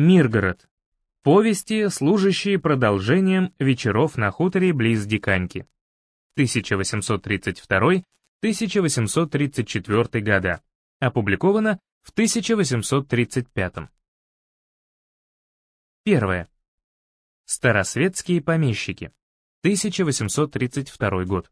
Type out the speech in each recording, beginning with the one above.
Миргород. Повести, служащие продолжением вечеров на хуторе близ Диканьки. 1832-1834 года. Опубликовано в 1835. Первое. Старосветские помещики. 1832 год.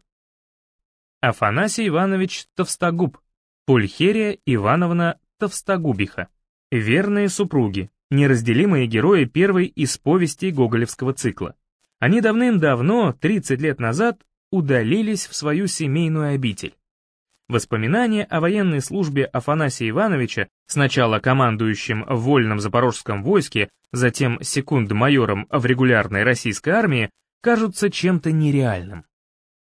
Афанасий Иванович Товстогуб, Пульхерия Ивановна Товстогубиха. Верные супруги, неразделимые герои первой из повестей гоголевского цикла. Они давным-давно, 30 лет назад, удалились в свою семейную обитель. Воспоминания о военной службе Афанасия Ивановича, сначала командующим в вольном запорожском войске, затем секунд-майором в регулярной российской армии, кажутся чем-то нереальным.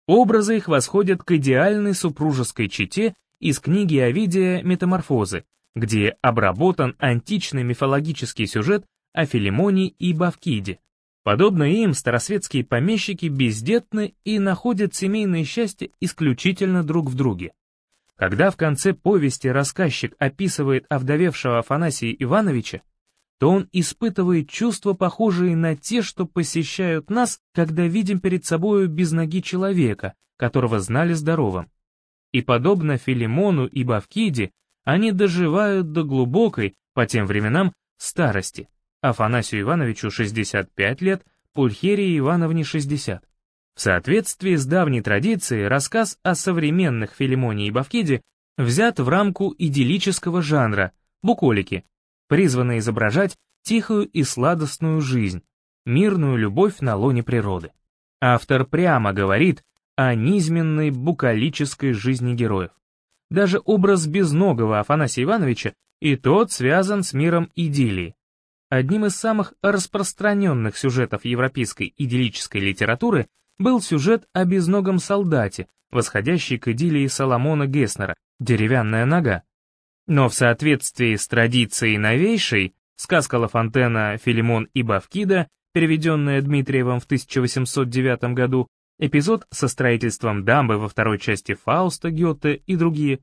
Образы их восходят к идеальной супружеской чете из книги Овидия «Метаморфозы», где обработан античный мифологический сюжет о Филимоне и Бавкиде. Подобно им, старосветские помещики бездетны и находят семейное счастье исключительно друг в друге. Когда в конце повести рассказчик описывает овдовевшего Афанасия Ивановича, то он испытывает чувства, похожие на те, что посещают нас, когда видим перед собою без ноги человека, которого знали здоровым. И подобно Филимону и Бавкиде, они доживают до глубокой, по тем временам, старости. Афанасию Ивановичу 65 лет, Пульхерии Ивановне 60. В соответствии с давней традицией, рассказ о современных Филимоне и Бавкиде взят в рамку идиллического жанра, буколики, призванной изображать тихую и сладостную жизнь, мирную любовь на лоне природы. Автор прямо говорит о низменной букалической жизни героев. Даже образ безногого Афанасия Ивановича и тот связан с миром идиллии. Одним из самых распространенных сюжетов европейской идиллической литературы был сюжет о безногом солдате, восходящий к идиллии Соломона Геснера «Деревянная нога». Но в соответствии с традицией новейшей, сказка Лафонтена «Филимон и Бавкида», переведенная Дмитриевым в 1809 году, эпизод со строительством дамбы во второй части Фауста, Гёте и другие.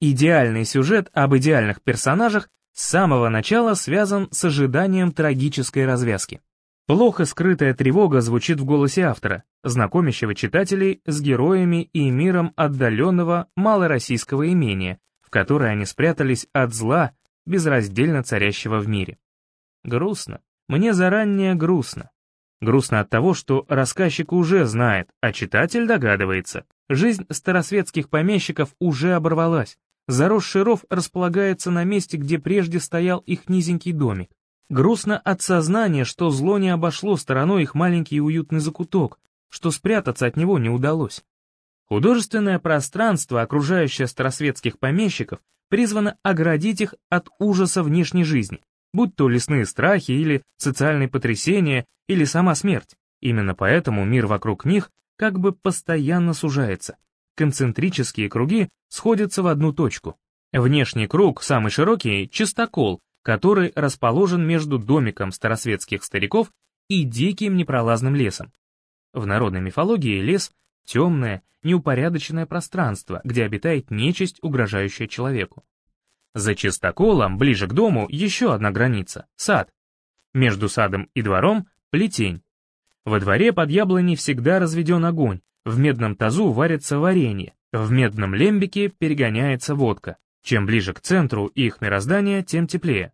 Идеальный сюжет об идеальных персонажах с самого начала связан с ожиданием трагической развязки. Плохо скрытая тревога звучит в голосе автора, знакомящего читателей с героями и миром отдаленного малороссийского имения, в которое они спрятались от зла, безраздельно царящего в мире. Грустно. Мне заранее грустно. Грустно от того, что рассказчик уже знает, а читатель догадывается. Жизнь старосветских помещиков уже оборвалась. Заросший ров располагается на месте, где прежде стоял их низенький домик. Грустно от сознания, что зло не обошло стороной их маленький уютный закуток, что спрятаться от него не удалось. Художественное пространство, окружающее старосветских помещиков, призвано оградить их от ужаса внешней жизни, будь то лесные страхи или социальные потрясения, или сама смерть. Именно поэтому мир вокруг них как бы постоянно сужается. Концентрические круги сходятся в одну точку. Внешний круг, самый широкий, чистокол, который расположен между домиком старосветских стариков и диким непролазным лесом. В народной мифологии лес — темное, неупорядоченное пространство, где обитает нечисть, угрожающая человеку. За чистоколом, ближе к дому, еще одна граница — сад. Между садом и двором — плетень. Во дворе под яблоней всегда разведен огонь, в медном тазу варится варенье, в медном лембике перегоняется водка. Чем ближе к центру их мироздания, тем теплее.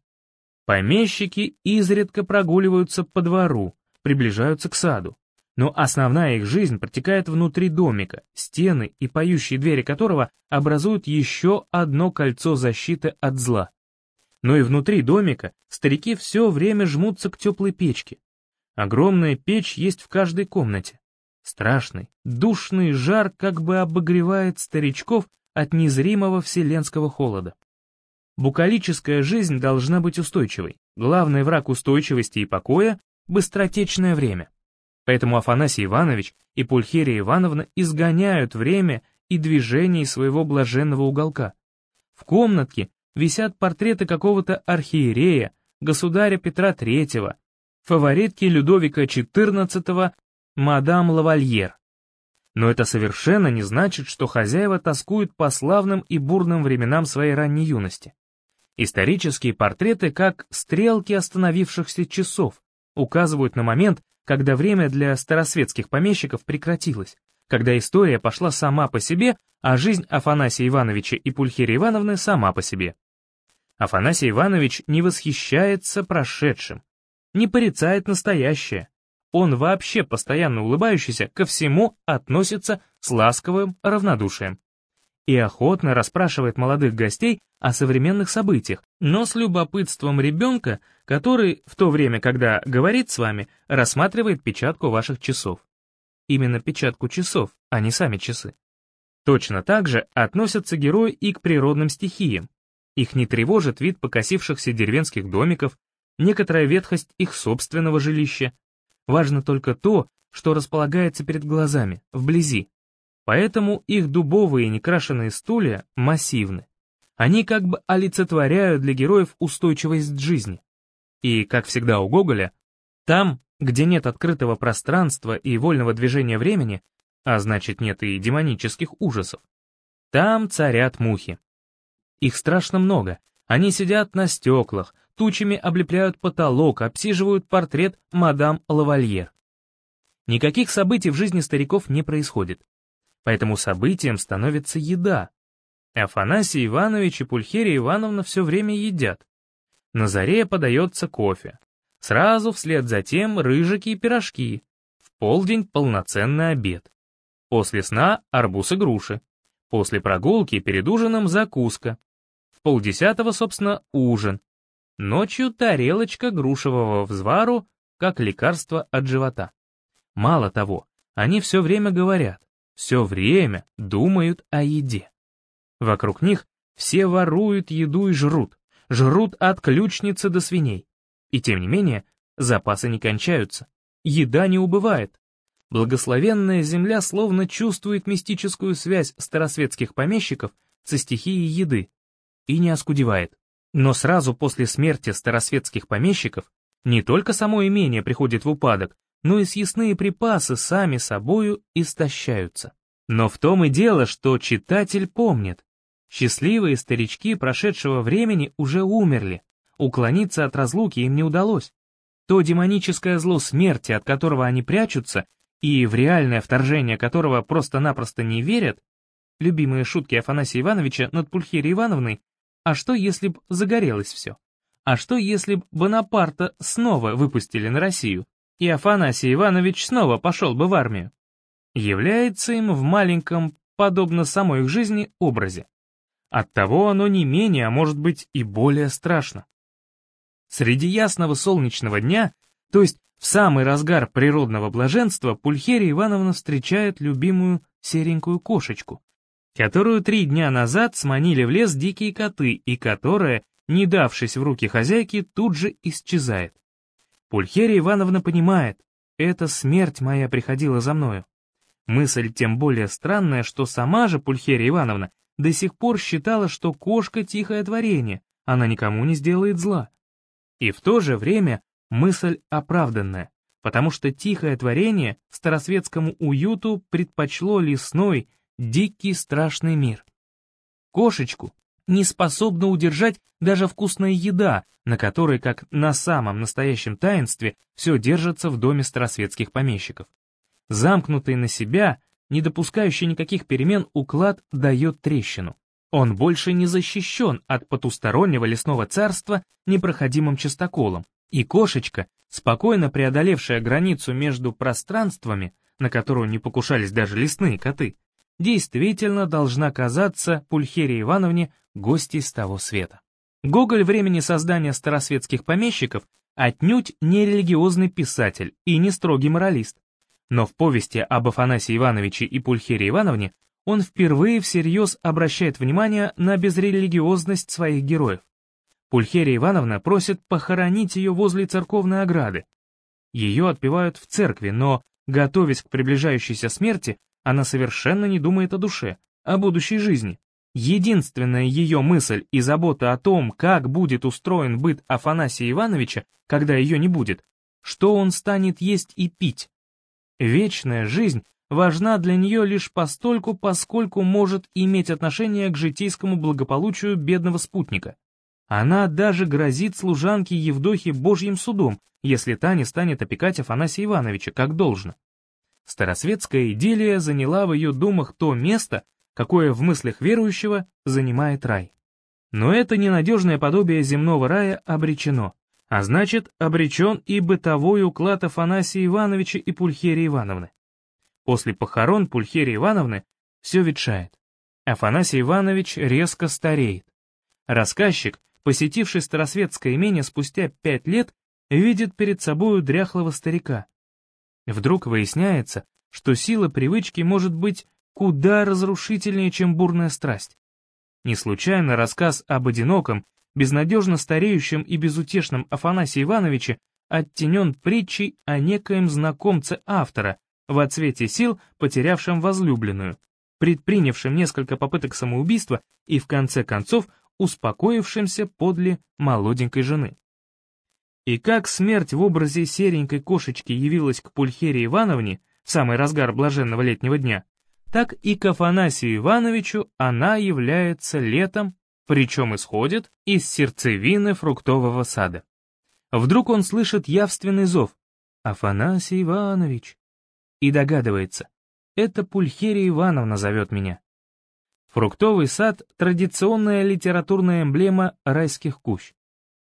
Помещики изредка прогуливаются по двору, приближаются к саду. Но основная их жизнь протекает внутри домика, стены и поющие двери которого образуют еще одно кольцо защиты от зла. Но и внутри домика старики все время жмутся к теплой печке. Огромная печь есть в каждой комнате. Страшный, душный жар как бы обогревает старичков от незримого вселенского холода. Букалическая жизнь должна быть устойчивой. Главный враг устойчивости и покоя — быстротечное время. Поэтому Афанасий Иванович и Пульхерия Ивановна изгоняют время и движение своего блаженного уголка. В комнатке висят портреты какого-то архиерея, государя Петра III, фаворитки Людовика XIV, мадам Лавальер. Но это совершенно не значит, что хозяева тоскуют по славным и бурным временам своей ранней юности. Исторические портреты как стрелки остановившихся часов указывают на момент, когда время для старосветских помещиков прекратилось, когда история пошла сама по себе, а жизнь Афанасия Ивановича и Пульхерии Ивановны сама по себе. Афанасий Иванович не восхищается прошедшим, не порицает настоящее. Он вообще постоянно улыбающийся ко всему относится с ласковым равнодушием и охотно расспрашивает молодых гостей о современных событиях, но с любопытством ребенка, который в то время, когда говорит с вами, рассматривает печатку ваших часов. Именно печатку часов, а не сами часы. Точно так же относятся герои и к природным стихиям. Их не тревожит вид покосившихся деревенских домиков, некоторая ветхость их собственного жилища. Важно только то, что располагается перед глазами, вблизи, Поэтому их дубовые некрашенные стулья массивны. Они как бы олицетворяют для героев устойчивость жизни. И, как всегда у Гоголя, там, где нет открытого пространства и вольного движения времени, а значит нет и демонических ужасов, там царят мухи. Их страшно много, они сидят на стеклах, тучами облепляют потолок, обсиживают портрет мадам Лавальер. Никаких событий в жизни стариков не происходит поэтому событием становится еда. Афанасий Иванович и Пульхерия Ивановна все время едят. На заре подается кофе. Сразу вслед за тем рыжики и пирожки. В полдень полноценный обед. После сна арбуз и груши. После прогулки перед ужином закуска. В полдесятого, собственно, ужин. Ночью тарелочка грушевого взвару, как лекарство от живота. Мало того, они все время говорят все время думают о еде. Вокруг них все воруют еду и жрут, жрут от ключницы до свиней. И тем не менее, запасы не кончаются, еда не убывает. Благословенная земля словно чувствует мистическую связь старосветских помещиков со стихией еды и не оскудевает. Но сразу после смерти старосветских помещиков не только само имение приходит в упадок, но и съестные припасы сами собою истощаются. Но в том и дело, что читатель помнит. Счастливые старички прошедшего времени уже умерли, уклониться от разлуки им не удалось. То демоническое зло смерти, от которого они прячутся, и в реальное вторжение которого просто-напросто не верят, любимые шутки Афанасия Ивановича над Пульхерией Ивановной, а что если б загорелось все? А что если б Бонапарта снова выпустили на Россию? И Афанасий Иванович снова пошел бы в армию, является им в маленьком, подобно самой их жизни, образе. Оттого оно не менее, а может быть и более страшно. Среди ясного солнечного дня, то есть в самый разгар природного блаженства, Пульхерия Ивановна встречает любимую серенькую кошечку, которую три дня назад сманили в лес дикие коты и которая, не давшись в руки хозяйки, тут же исчезает. Пульхерия Ивановна понимает, эта смерть моя приходила за мною. Мысль тем более странная, что сама же Пульхерия Ивановна до сих пор считала, что кошка — тихое творение, она никому не сделает зла. И в то же время мысль оправданная, потому что тихое творение старосветскому уюту предпочло лесной, дикий страшный мир. Кошечку, не способна удержать даже вкусная еда, на которой, как на самом настоящем таинстве, все держится в доме старосветских помещиков. Замкнутый на себя, не допускающий никаких перемен, уклад дает трещину. Он больше не защищен от потустороннего лесного царства непроходимым частоколом, и кошечка, спокойно преодолевшая границу между пространствами, на которую не покушались даже лесные коты, действительно должна казаться Пульхерии Ивановне гостей с того света. Гоголь времени создания старосветских помещиков отнюдь не религиозный писатель и не строгий моралист. Но в повести об Афанасии Ивановиче и Пульхерии Ивановне он впервые всерьез обращает внимание на безрелигиозность своих героев. Пульхерия Ивановна просит похоронить ее возле церковной ограды. Ее отпевают в церкви, но, готовясь к приближающейся смерти, она совершенно не думает о душе, о будущей жизни. Единственная ее мысль и забота о том, как будет устроен быт Афанасия Ивановича, когда ее не будет, что он станет есть и пить. Вечная жизнь важна для нее лишь постольку, поскольку может иметь отношение к житейскому благополучию бедного спутника. Она даже грозит служанке Евдохе Божьим судом, если та не станет опекать Афанасия Ивановича, как должно. Старосветская идиллия заняла в ее думах то место, какое в мыслях верующего занимает рай. Но это ненадежное подобие земного рая обречено, а значит, обречен и бытовой уклад Афанасия Ивановича и Пульхерии Ивановны. После похорон Пульхерии Ивановны все ветшает. Афанасий Иванович резко стареет. Рассказчик, посетивший старосветское имение спустя пять лет, видит перед собою дряхлого старика. Вдруг выясняется, что сила привычки может быть куда разрушительнее, чем бурная страсть. Не случайно рассказ об одиноком, безнадежно стареющем и безутешном Афанасии Ивановиче оттенен притчей о некоем знакомце автора, в отсвете сил потерявшем возлюбленную, предпринявшем несколько попыток самоубийства и в конце концов успокоившимся подле молоденькой жены. И как смерть в образе серенькой кошечки явилась к Пульхере Ивановне в самый разгар блаженного летнего дня, так и к Афанасию Ивановичу она является летом, причем исходит из сердцевины фруктового сада. Вдруг он слышит явственный зов «Афанасий Иванович!» и догадывается, это Пульхерия Ивановна зовет меня. Фруктовый сад — традиционная литературная эмблема райских кущ.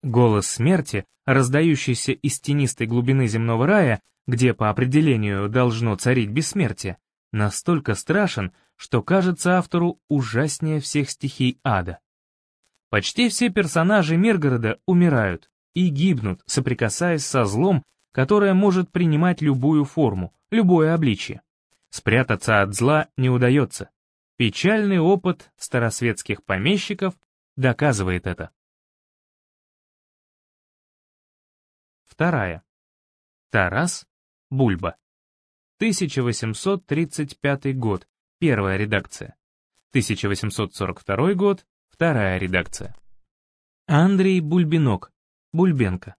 Голос смерти, раздающийся из тенистой глубины земного рая, где по определению должно царить бессмертие, настолько страшен, что кажется автору ужаснее всех стихий ада. Почти все персонажи Миргорода умирают и гибнут, соприкасаясь со злом, которое может принимать любую форму, любое обличие. Спрятаться от зла не удается, Печальный опыт старосветских помещиков доказывает это. Вторая. Тарас Бульба. 1835 год, первая редакция. 1842 год, вторая редакция. Андрей Бульбинок, Бульбенко.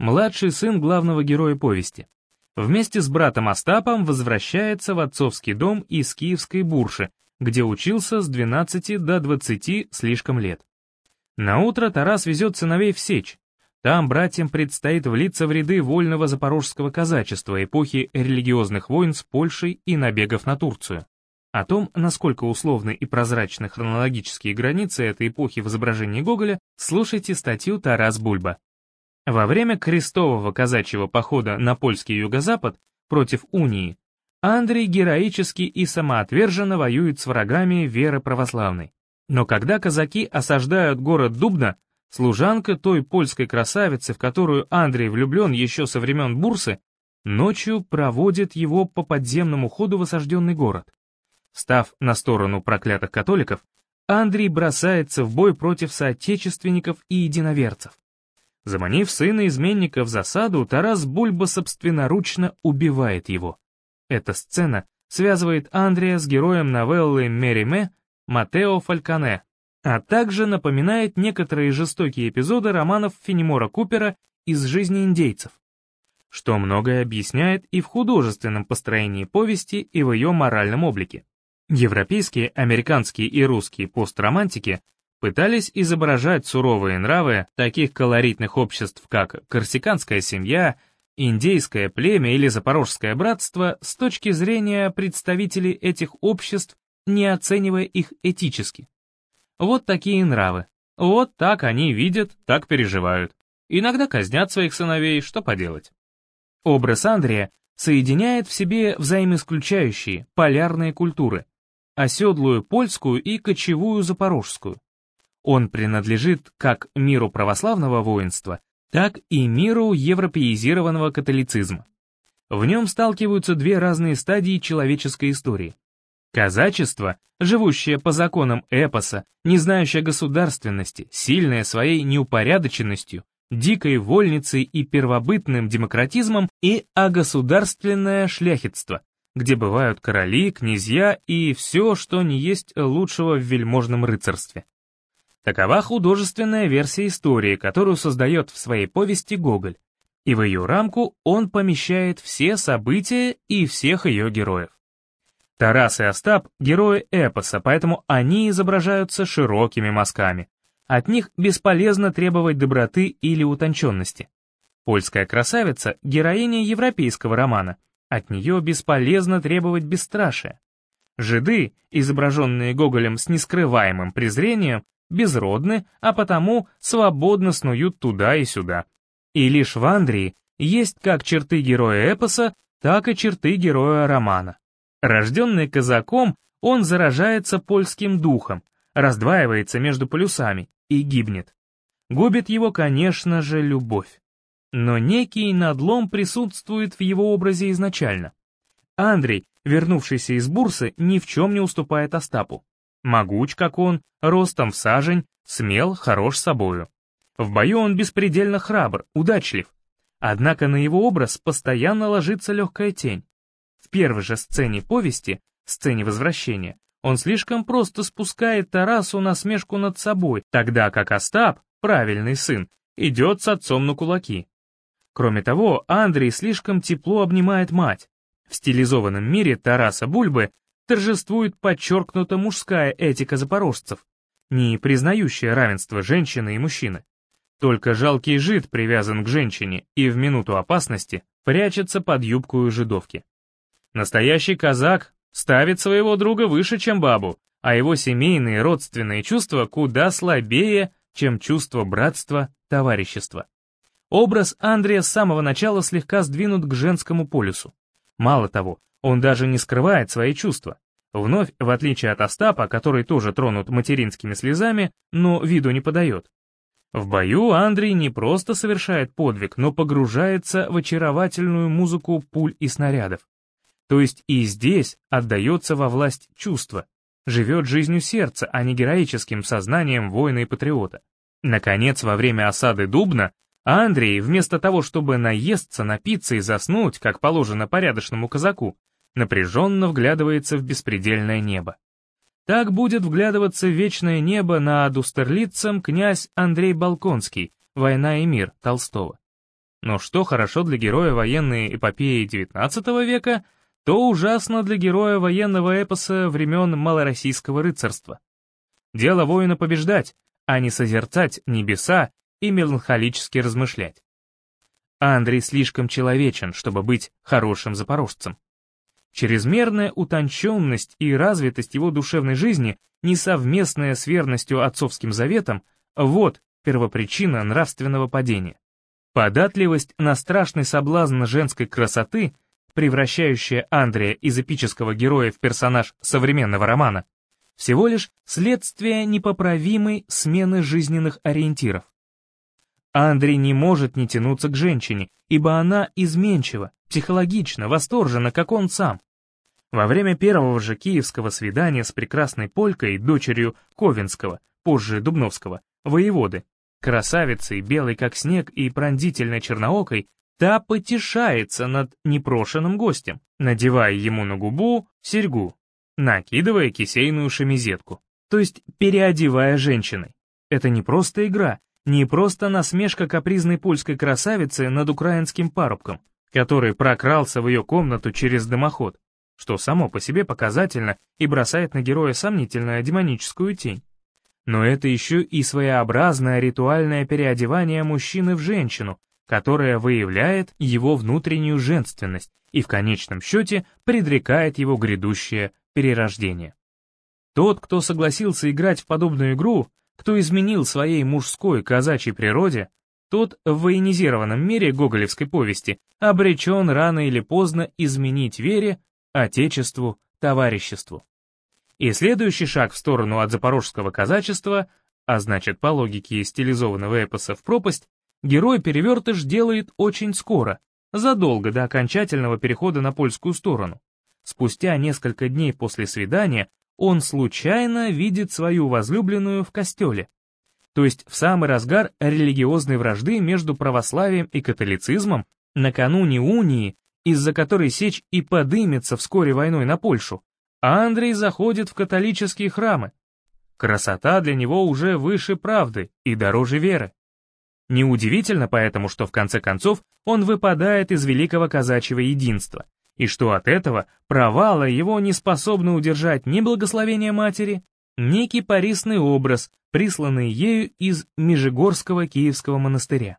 Младший сын главного героя повести. Вместе с братом Остапом возвращается в отцовский дом из Киевской Бурши, где учился с 12 до 20 слишком лет. На утро Тарас везет сыновей в Сечь. Там братьям предстоит влиться в ряды вольного запорожского казачества эпохи религиозных войн с Польшей и набегов на Турцию. О том, насколько условны и прозрачны хронологические границы этой эпохи в изображении Гоголя, слушайте статью Тарас Бульба. Во время крестового казачьего похода на польский юго-запад против унии Андрей героически и самоотверженно воюет с врагами веры православной. Но когда казаки осаждают город Дубна, служанка той польской красавицы, в которую Андрей влюблен еще со времен Бурсы, ночью проводит его по подземному ходу в осажденный город. Став на сторону проклятых католиков, Андрей бросается в бой против соотечественников и единоверцев. Заманив сына изменника в засаду, Тарас Бульба собственноручно убивает его. Эта сцена связывает Андрея с героем новеллы Мериме Матео Фальконе, а также напоминает некоторые жестокие эпизоды романов Фенемора Купера из жизни индейцев, что многое объясняет и в художественном построении повести, и в ее моральном облике. Европейские, американские и русские постромантики пытались изображать суровые нравы таких колоритных обществ, как корсиканская семья, индейское племя или запорожское братство с точки зрения представителей этих обществ, не оценивая их этически. Вот такие нравы. Вот так они видят, так переживают. Иногда казнят своих сыновей, что поделать. Образ Андрея соединяет в себе взаимоисключающие, полярные культуры, оседлую польскую и кочевую запорожскую. Он принадлежит как миру православного воинства, так и миру европеизированного католицизма. В нем сталкиваются две разные стадии человеческой истории. Казачество, живущее по законам эпоса, не знающее государственности, сильное своей неупорядоченностью, дикой вольницей и первобытным демократизмом, и агосударственное шляхетство, где бывают короли, князья и все, что не есть лучшего в вельможном рыцарстве. Такова художественная версия истории, которую создает в своей повести Гоголь, и в ее рамку он помещает все события и всех ее героев. Тарас и Остап — герои эпоса, поэтому они изображаются широкими мазками. От них бесполезно требовать доброты или утонченности. Польская красавица — героиня европейского романа. От нее бесполезно требовать бесстрашия. Жиды, изображенные Гоголем с нескрываемым презрением, безродны, а потому свободно снуют туда и сюда. И лишь в Андрии есть как черты героя эпоса, так и черты героя романа. Рожденный казаком, он заражается польским духом, раздваивается между полюсами и гибнет. Губит его, конечно же, любовь. Но некий надлом присутствует в его образе изначально. Андрей, вернувшийся из бурсы, ни в чем не уступает Остапу. Могуч, как он, ростом в сажень, смел, хорош собою. В бою он беспредельно храбр, удачлив. Однако на его образ постоянно ложится легкая тень. Первой же сцене повести, сцене возвращения, он слишком просто спускает Тарасу на смешку над собой, тогда как Остап, правильный сын, идет с отцом на кулаки. Кроме того, Андрей слишком тепло обнимает мать. В стилизованном мире Тараса Бульбы торжествует подчеркнута мужская этика запорожцев, не признающая равенство женщины и мужчины. Только жалкий жид привязан к женщине и в минуту опасности прячется под юбку жидовки. Настоящий казак ставит своего друга выше, чем бабу, а его семейные родственные чувства куда слабее, чем чувство братства, товарищества. Образ Андрея с самого начала слегка сдвинут к женскому полюсу. Мало того, он даже не скрывает свои чувства. Вновь, в отличие от Остапа, который тоже тронут материнскими слезами, но виду не подает. В бою Андрей не просто совершает подвиг, но погружается в очаровательную музыку пуль и снарядов. То есть и здесь отдается во власть чувства, живет жизнью сердца, а не героическим сознанием воина и патриота. Наконец, во время осады Дубна, Андрей, вместо того, чтобы наесться, напиться и заснуть, как положено порядочному казаку, напряженно вглядывается в беспредельное небо. Так будет вглядываться в вечное небо над Устерлицем князь Андрей Балконский, «Война и мир» Толстого. Но что хорошо для героя военной эпопеи XIX века — то ужасно для героя военного эпоса времен малороссийского рыцарства. Дело воина побеждать, а не созерцать небеса и меланхолически размышлять. Андрей слишком человечен, чтобы быть хорошим запорожцем. Чрезмерная утонченность и развитость его душевной жизни, несовместная с верностью отцовским заветам, вот первопричина нравственного падения. Податливость на страшный соблазн женской красоты — превращающая Андрея из эпического героя в персонаж современного романа, всего лишь следствие непоправимой смены жизненных ориентиров. Андрей не может не тянуться к женщине, ибо она изменчива, психологично, восторжена, как он сам. Во время первого же киевского свидания с прекрасной полькой, дочерью Ковенского, позже Дубновского, воеводы, красавицей, белой как снег и пронзительной черноокой, Та потешается над непрошенным гостем, надевая ему на губу серьгу, накидывая кисейную шемизетку, то есть переодевая женщиной. Это не просто игра, не просто насмешка капризной польской красавицы над украинским парубком, который прокрался в ее комнату через дымоход, что само по себе показательно и бросает на героя сомнительную демоническую тень. Но это еще и своеобразное ритуальное переодевание мужчины в женщину, которая выявляет его внутреннюю женственность и в конечном счете предрекает его грядущее перерождение. Тот, кто согласился играть в подобную игру, кто изменил своей мужской казачьей природе, тот в военизированном мире гоголевской повести обречен рано или поздно изменить вере, отечеству, товариществу. И следующий шаг в сторону от запорожского казачества, а значит по логике стилизованного эпоса в пропасть, герой-перевертыш делает очень скоро, задолго до окончательного перехода на польскую сторону. Спустя несколько дней после свидания он случайно видит свою возлюбленную в костеле, то есть в самый разгар религиозной вражды между православием и католицизмом, накануне унии, из-за которой Сечь и подымется вскоре войной на Польшу, Андрей заходит в католические храмы. Красота для него уже выше правды и дороже веры. Неудивительно поэтому, что в конце концов он выпадает из великого казачьего единства, и что от этого провала его не способны удержать ни благословение матери, некий парисный образ, присланный ею из Межигорского Киевского монастыря.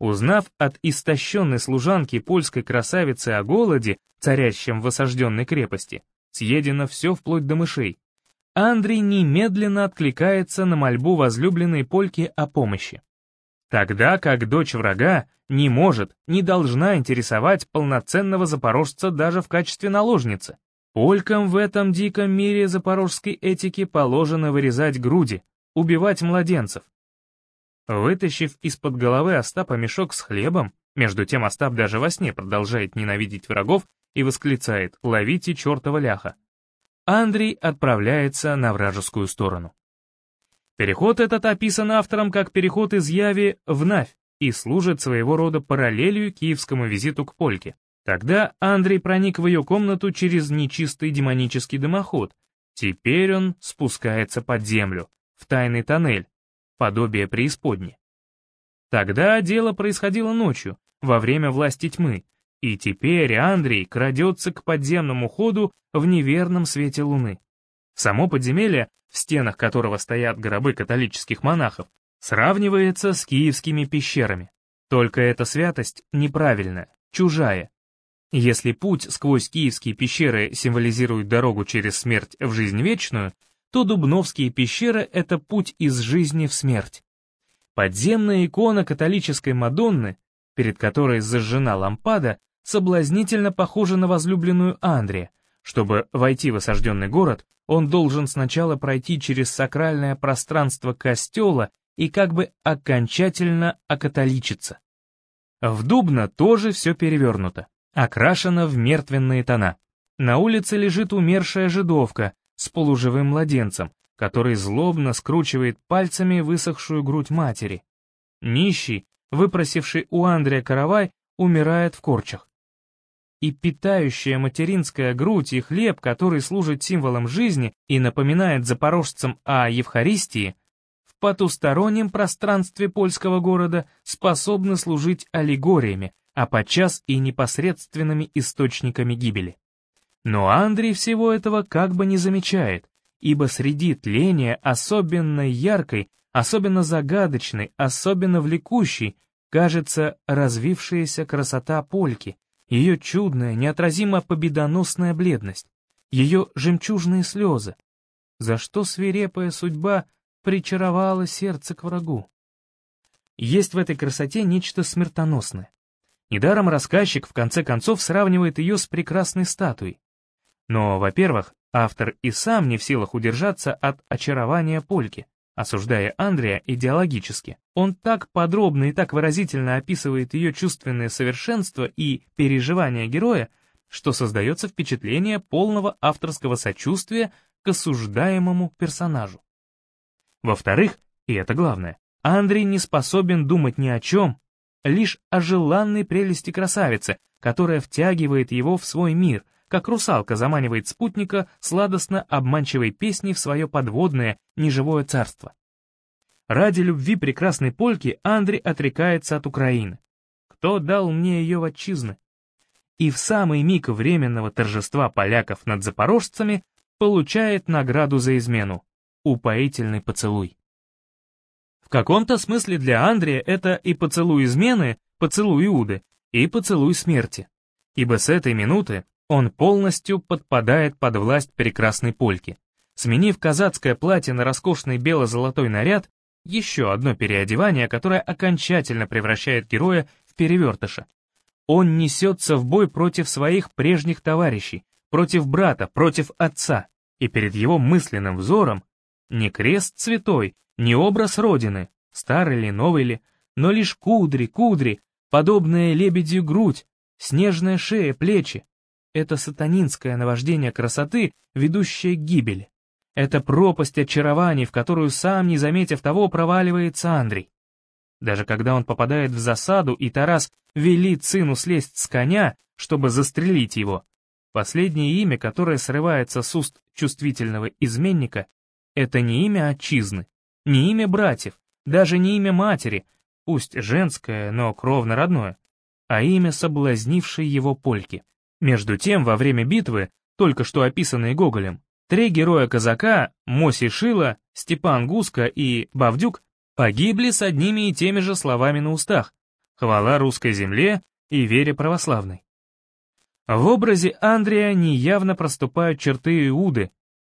Узнав от истощенной служанки польской красавицы о голоде, царящем в осажденной крепости, съедено все вплоть до мышей, Андрей немедленно откликается на мольбу возлюбленной польки о помощи. Тогда как дочь врага не может, не должна интересовать полноценного запорожца даже в качестве наложницы. Полькам в этом диком мире запорожской этики положено вырезать груди, убивать младенцев. Вытащив из-под головы Остапа мешок с хлебом, между тем Остап даже во сне продолжает ненавидеть врагов и восклицает «Ловите чертова ляха!». Андрей отправляется на вражескую сторону. Переход этот описан автором как переход из Яви в Навь и служит своего рода параллелью киевскому визиту к Польке. Тогда Андрей проник в ее комнату через нечистый демонический дымоход. Теперь он спускается под землю, в тайный тоннель, подобие преисподни. Тогда дело происходило ночью, во время власти тьмы, и теперь Андрей крадется к подземному ходу в неверном свете луны. Само подземелье в стенах которого стоят гробы католических монахов, сравнивается с киевскими пещерами. Только эта святость неправильная, чужая. Если путь сквозь киевские пещеры символизирует дорогу через смерть в жизнь вечную, то Дубновские пещеры — это путь из жизни в смерть. Подземная икона католической Мадонны, перед которой зажжена лампада, соблазнительно похожа на возлюбленную Андрея. Чтобы войти в осажденный город, он должен сначала пройти через сакральное пространство костела и как бы окончательно окатоличиться. В Дубно тоже все перевернуто, окрашено в мертвенные тона. На улице лежит умершая жидовка с полуживым младенцем, который злобно скручивает пальцами высохшую грудь матери. Нищий, выпросивший у Андрея каравай, умирает в корчах и питающая материнская грудь и хлеб, который служит символом жизни и напоминает запорожцам о Евхаристии, в потустороннем пространстве польского города способны служить аллегориями, а подчас и непосредственными источниками гибели. Но Андрей всего этого как бы не замечает, ибо среди тления особенно яркой, особенно загадочной, особенно влекущей, кажется развившаяся красота польки, ее чудная, неотразимо победоносная бледность, ее жемчужные слезы, за что свирепая судьба причаровала сердце к врагу. Есть в этой красоте нечто смертоносное. Недаром рассказчик в конце концов сравнивает ее с прекрасной статуей. Но, во-первых, автор и сам не в силах удержаться от очарования польки, осуждая Андрея идеологически. Он так подробно и так выразительно описывает ее чувственное совершенство и переживания героя, что создается впечатление полного авторского сочувствия к осуждаемому персонажу. Во-вторых, и это главное, Андрей не способен думать ни о чем, лишь о желанной прелести красавицы, которая втягивает его в свой мир — как русалка заманивает спутника сладостно обманчивой песней в свое подводное, неживое царство. Ради любви прекрасной польки Андрей отрекается от Украины. Кто дал мне ее в отчизны? И в самый миг временного торжества поляков над запорожцами получает награду за измену — упоительный поцелуй. В каком-то смысле для Андрея это и поцелуй измены, поцелуй Иуды, и поцелуй смерти. Ибо с этой минуты он полностью подпадает под власть прекрасной польки. Сменив казацкое платье на роскошный бело-золотой наряд, еще одно переодевание, которое окончательно превращает героя в перевертыша. Он несется в бой против своих прежних товарищей, против брата, против отца, и перед его мысленным взором не крест святой, не образ Родины, старый ли, новый ли, но лишь кудри, кудри, подобная лебедью грудь, снежная шея, плечи, это сатанинское наваждение красоты, ведущее к гибели. Это пропасть очарований, в которую сам, не заметив того, проваливается Андрей. Даже когда он попадает в засаду, и Тарас велит сыну слезть с коня, чтобы застрелить его, последнее имя, которое срывается с уст чувствительного изменника, это не имя отчизны, не имя братьев, даже не имя матери, пусть женское, но кровно родное, а имя соблазнившей его польки. Между тем, во время битвы, только что описанной Гоголем, Три героя-казака, Моси Шила, Степан Гуска и Бавдюк, погибли с одними и теми же словами на устах «Хвала русской земле» и «Вере православной». В образе Андрея неявно проступают черты Иуды,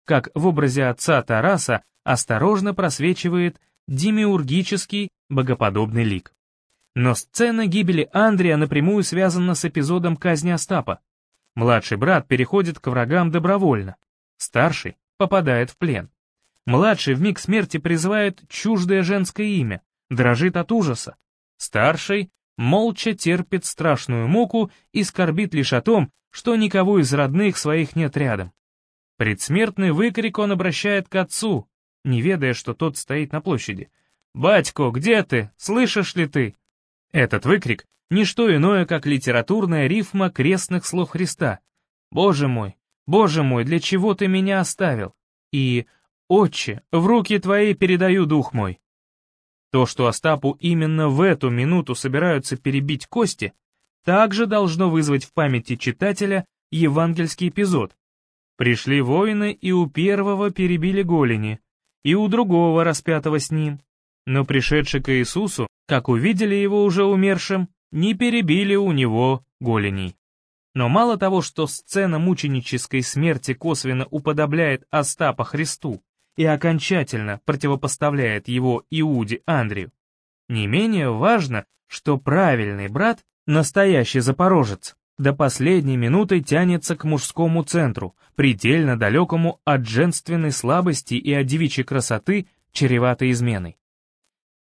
как в образе отца Тараса осторожно просвечивает демиургический богоподобный лик. Но сцена гибели Андрея напрямую связана с эпизодом казни Остапа. Младший брат переходит к врагам добровольно, старший попадает в плен. Младший в миг смерти призывает чуждое женское имя, дрожит от ужаса. Старший молча терпит страшную муку и скорбит лишь о том, что никого из родных своих нет рядом. Предсмертный выкрик он обращает к отцу, не ведая, что тот стоит на площади. «Батько, где ты? Слышишь ли ты?» Этот выкрик — не что иное, как литературная рифма крестных слов Христа. «Боже мой, Боже мой, для чего ты меня оставил?» И «Отче, в руки твои передаю дух мой». То, что Остапу именно в эту минуту собираются перебить кости, также должно вызвать в памяти читателя евангельский эпизод. Пришли воины и у первого перебили голени, и у другого распятого с ним. Но пришедшие к Иисусу, как увидели его уже умершим, не перебили у него голеней. Но мало того, что сцена мученической смерти косвенно уподобляет Остапа Христу и окончательно противопоставляет его Иуде Андрею, не менее важно, что правильный брат, настоящий запорожец, до последней минуты тянется к мужскому центру, предельно далекому от женственной слабости и от девичьей красоты, чреватой изменой.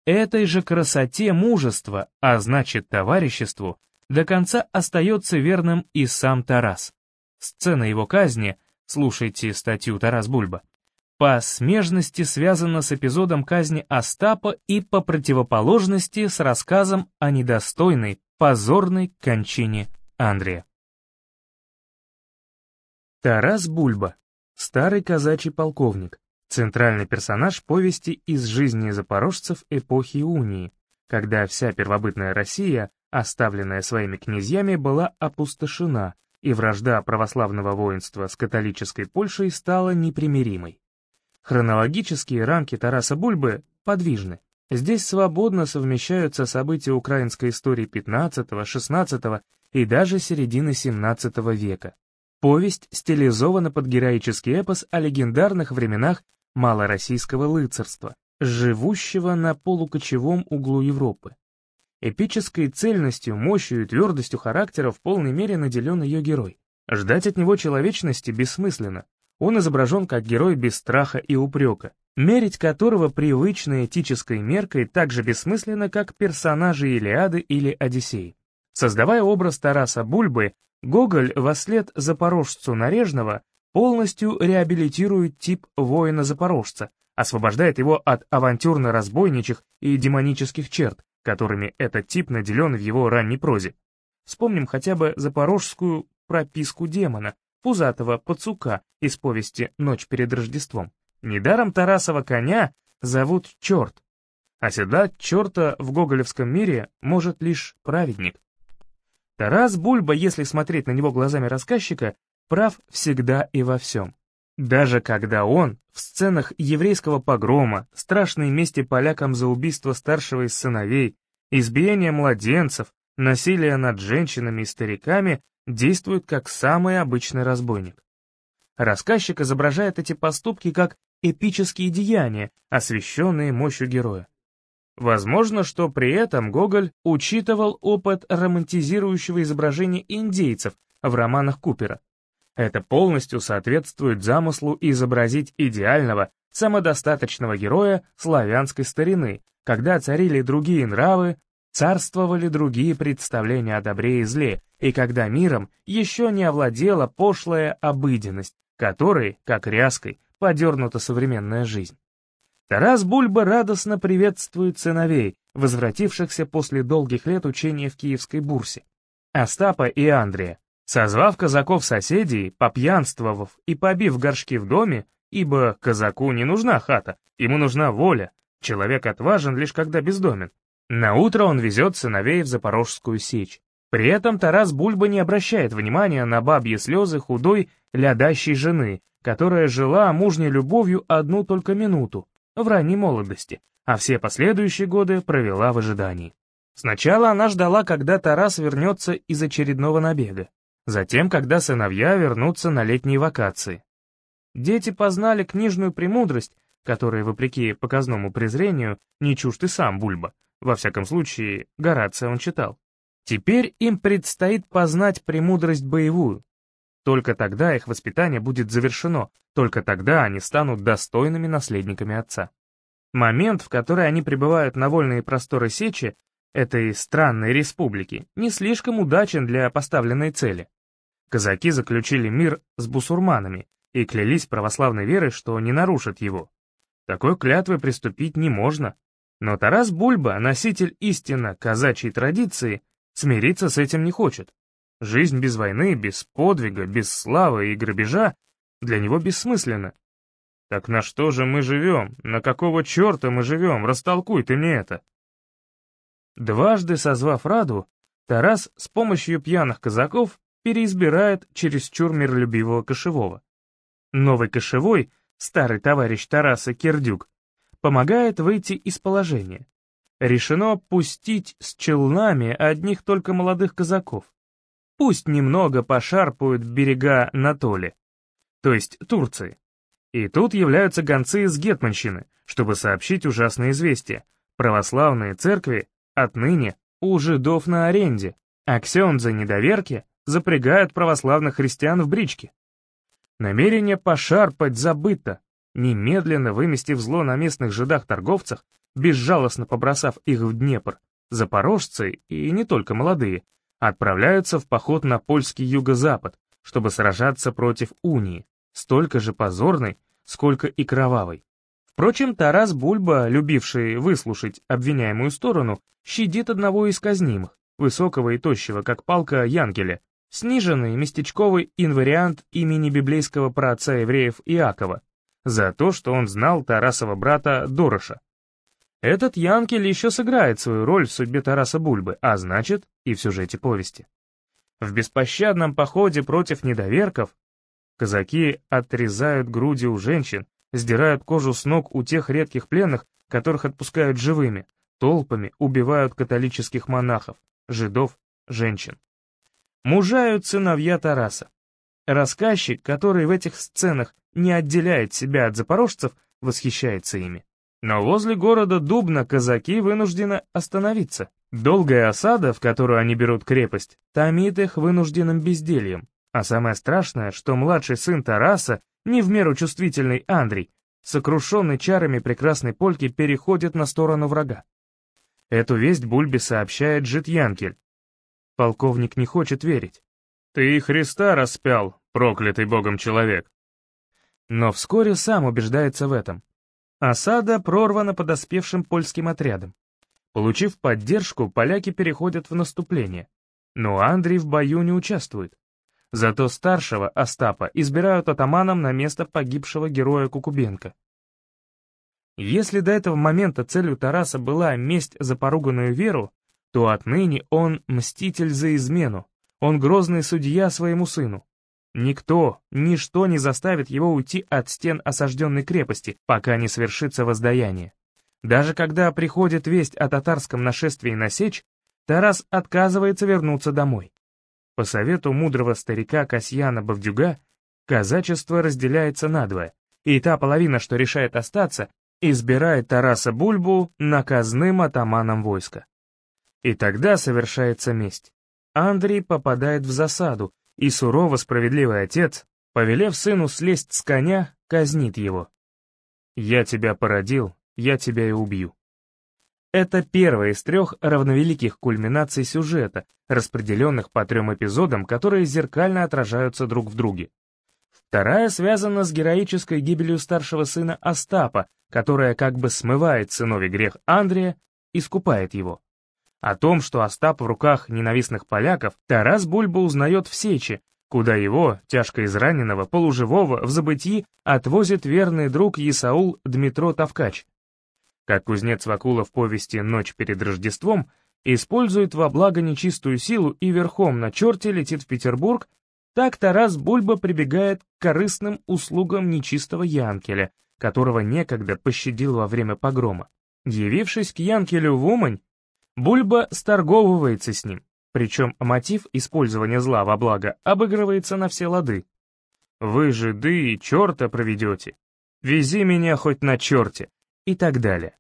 Этой же красоте мужества, а значит товариществу, до конца остается верным и сам Тарас. Сцена его казни, слушайте статью Тарас Бульба, по смежности связана с эпизодом казни Остапа и по противоположности с рассказом о недостойной, позорной кончине Андрея. Тарас Бульба, старый казачий полковник, Центральный персонаж повести из жизни запорожцев эпохи унии, когда вся первобытная Россия, оставленная своими князьями, была опустошена, и вражда православного воинства с католической Польшей стала непримиримой. Хронологические рамки Тараса Бульбы подвижны. Здесь свободно совмещаются события украинской истории XV, XVI и даже середины XVII века. Повесть стилизована под героический эпос о легендарных временах малороссийского рыцарства, живущего на полукочевом углу Европы. Эпической цельностью, мощью и твердостью характера в полной мере наделен ее герой. Ждать от него человечности бессмысленно. Он изображен как герой без страха и упрека, мерить которого привычной этической меркой так же бессмысленно, как персонажи Илиады или Одиссеи. Создавая образ Тараса Бульбы, Гоголь вослед запорожцу Нарежного полностью реабилитирует тип воина-запорожца, освобождает его от авантюрно-разбойничьих и демонических черт, которыми этот тип наделен в его ранней прозе. Вспомним хотя бы запорожскую прописку демона, пузатого пацука из повести «Ночь перед Рождеством». Недаром Тарасова коня зовут Черт, а седлать черта в гоголевском мире может лишь праведник. Тарас Бульба, если смотреть на него глазами рассказчика, прав всегда и во всем. Даже когда он в сценах еврейского погрома, страшной мести полякам за убийство старшего из сыновей, избиение младенцев, насилие над женщинами и стариками действует как самый обычный разбойник. Рассказчик изображает эти поступки как эпические деяния, освященные мощью героя. Возможно, что при этом Гоголь учитывал опыт романтизирующего изображения индейцев в романах Купера. Это полностью соответствует замыслу изобразить идеального, самодостаточного героя славянской старины, когда царили другие нравы, царствовали другие представления о добре и зле, и когда миром еще не овладела пошлая обыденность, которой, как ряской, подернута современная жизнь. Тарас Бульба радостно приветствует сыновей, возвратившихся после долгих лет учения в Киевской бурсе. Остапа и Андрея, Созвав казаков-соседей, попьянствовав и побив горшки в доме, ибо казаку не нужна хата, ему нужна воля, человек отважен лишь когда бездомен. На утро он везет сыновей в Запорожскую сечь. При этом Тарас Бульба не обращает внимания на бабьи слезы худой, лядащей жены, которая жила мужней любовью одну только минуту, в ранней молодости, а все последующие годы провела в ожидании. Сначала она ждала, когда Тарас вернется из очередного набега, затем, когда сыновья вернутся на летние вакации. Дети познали книжную премудрость, которая, вопреки показному презрению, не чужд и сам Бульба, во всяком случае, Горация он читал. Теперь им предстоит познать премудрость боевую. Только тогда их воспитание будет завершено, только тогда они станут достойными наследниками отца. Момент, в который они прибывают на вольные просторы Сечи, этой странной республики, не слишком удачен для поставленной цели. Казаки заключили мир с бусурманами и клялись православной верой, что не нарушат его. Такой клятвы приступить не можно. Но Тарас Бульба, носитель истинно казачьей традиции, Смириться с этим не хочет. Жизнь без войны, без подвига, без славы и грабежа для него бессмысленна. Так на что же мы живем? На какого черта мы живем? Растолкуй ты мне это. Дважды созвав Раду, Тарас с помощью пьяных казаков переизбирает чересчур миролюбивого кошевого. Новый кошевой, старый товарищ Тараса Кирдюк, помогает выйти из положения решено пустить с челнами одних только молодых казаков. Пусть немного пошарпают берега Натоли, то есть Турции. И тут являются гонцы из Гетманщины, чтобы сообщить ужасное известие. Православные церкви отныне у жидов на аренде, а ксензы-недоверки запрягают православных христиан в брички. Намерение пошарпать забыто, немедленно выместив зло на местных жидах-торговцах, безжалостно побросав их в Днепр, запорожцы, и не только молодые, отправляются в поход на польский юго-запад, чтобы сражаться против унии, столько же позорной, сколько и кровавой. Впрочем, Тарас Бульба, любивший выслушать обвиняемую сторону, щадит одного из казнимых, высокого и тощего, как палка Янгеля, сниженный местечковый инвариант имени библейского праотца евреев Иакова, за то, что он знал Тарасова брата Дороша, этот Янкель еще сыграет свою роль в судьбе Тараса Бульбы, а значит, и в сюжете повести. В беспощадном походе против недоверков казаки отрезают груди у женщин, сдирают кожу с ног у тех редких пленных, которых отпускают живыми, толпами убивают католических монахов, жидов, женщин. Мужают сыновья Тараса. Рассказчик, который в этих сценах не отделяет себя от запорожцев, восхищается ими. Но возле города Дубна казаки вынуждены остановиться. Долгая осада, в которую они берут крепость, томит их вынужденным бездельем. А самое страшное, что младший сын Тараса, не в меру чувствительный Андрей, сокрушенный чарами прекрасной польки, переходит на сторону врага. Эту весть Бульбе сообщает Житьянкель. Полковник не хочет верить. «Ты и Христа распял, проклятый богом человек!» Но вскоре сам убеждается в этом. Осада прорвана подоспевшим польским отрядом. Получив поддержку, поляки переходят в наступление. Но Андрей в бою не участвует. Зато старшего, Остапа, избирают атаманом на место погибшего героя Кукубенко. Если до этого момента целью Тараса была месть за поруганную веру, то отныне он мститель за измену, он грозный судья своему сыну. Никто, ничто не заставит его уйти от стен осажденной крепости, пока не свершится воздаяние. Даже когда приходит весть о татарском нашествии на Сечь, Тарас отказывается вернуться домой. По совету мудрого старика Касьяна Бавдюга, казачество разделяется надвое, и та половина, что решает остаться, избирает Тараса Бульбу наказным атаманом войска. И тогда совершается месть. Андрей попадает в засаду, и сурово справедливый отец, повелев сыну слезть с коня, казнит его. «Я тебя породил, я тебя и убью». Это первая из трех равновеликих кульминаций сюжета, распределенных по трем эпизодам, которые зеркально отражаются друг в друге. Вторая связана с героической гибелью старшего сына Остапа, которая как бы смывает сыновий грех Андрея, и искупает его. О том, что Остап в руках ненавистных поляков, Тарас Бульба узнает в Сечи, куда его, тяжко израненного, полуживого, в забытии отвозит верный друг Исаул Дмитро Тавкач. Как кузнец Вакула в повести «Ночь перед Рождеством», использует во благо нечистую силу и верхом на черте летит в Петербург, так Тарас Бульба прибегает к корыстным услугам нечистого Янкеля, которого некогда пощадил во время погрома. Явившись к Янкелю в Умань, Бульба сторговывается с ним, причем мотив использования зла во благо обыгрывается на все лады. «Вы жиды и черта проведете, вези меня хоть на черте» и так далее.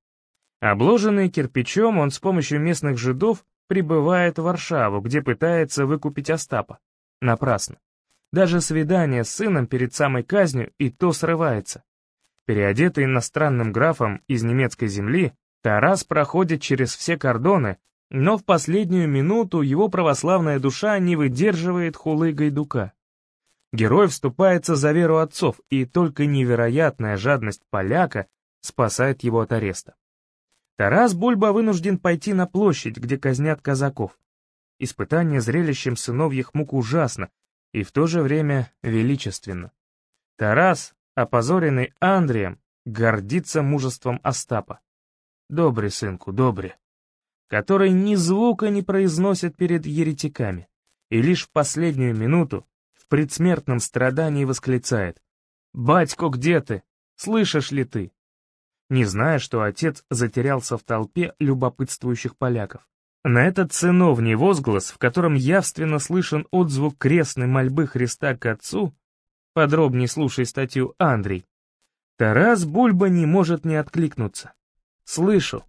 Обложенный кирпичом, он с помощью местных жидов прибывает в Варшаву, где пытается выкупить Остапа. Напрасно. Даже свидание с сыном перед самой казнью и то срывается. Переодетый иностранным графом из немецкой земли, Тарас проходит через все кордоны, но в последнюю минуту его православная душа не выдерживает хулы Гайдука. Герой вступается за веру отцов, и только невероятная жадность поляка спасает его от ареста. Тарас Бульба вынужден пойти на площадь, где казнят казаков. Испытание зрелищем сыновьих мук ужасно и в то же время величественно. Тарас, опозоренный Андреем, гордится мужеством Остапа. Добрый сынку, добрый, который ни звука не произносит перед еретиками, и лишь в последнюю минуту в предсмертном страдании восклицает «Батько, где ты? Слышишь ли ты?» Не зная, что отец затерялся в толпе любопытствующих поляков. На этот сыновний возглас, в котором явственно слышен отзвук крестной мольбы Христа к Отцу, подробнее слушай статью Андрей, Тарас Бульба не может не откликнуться. «Слышу».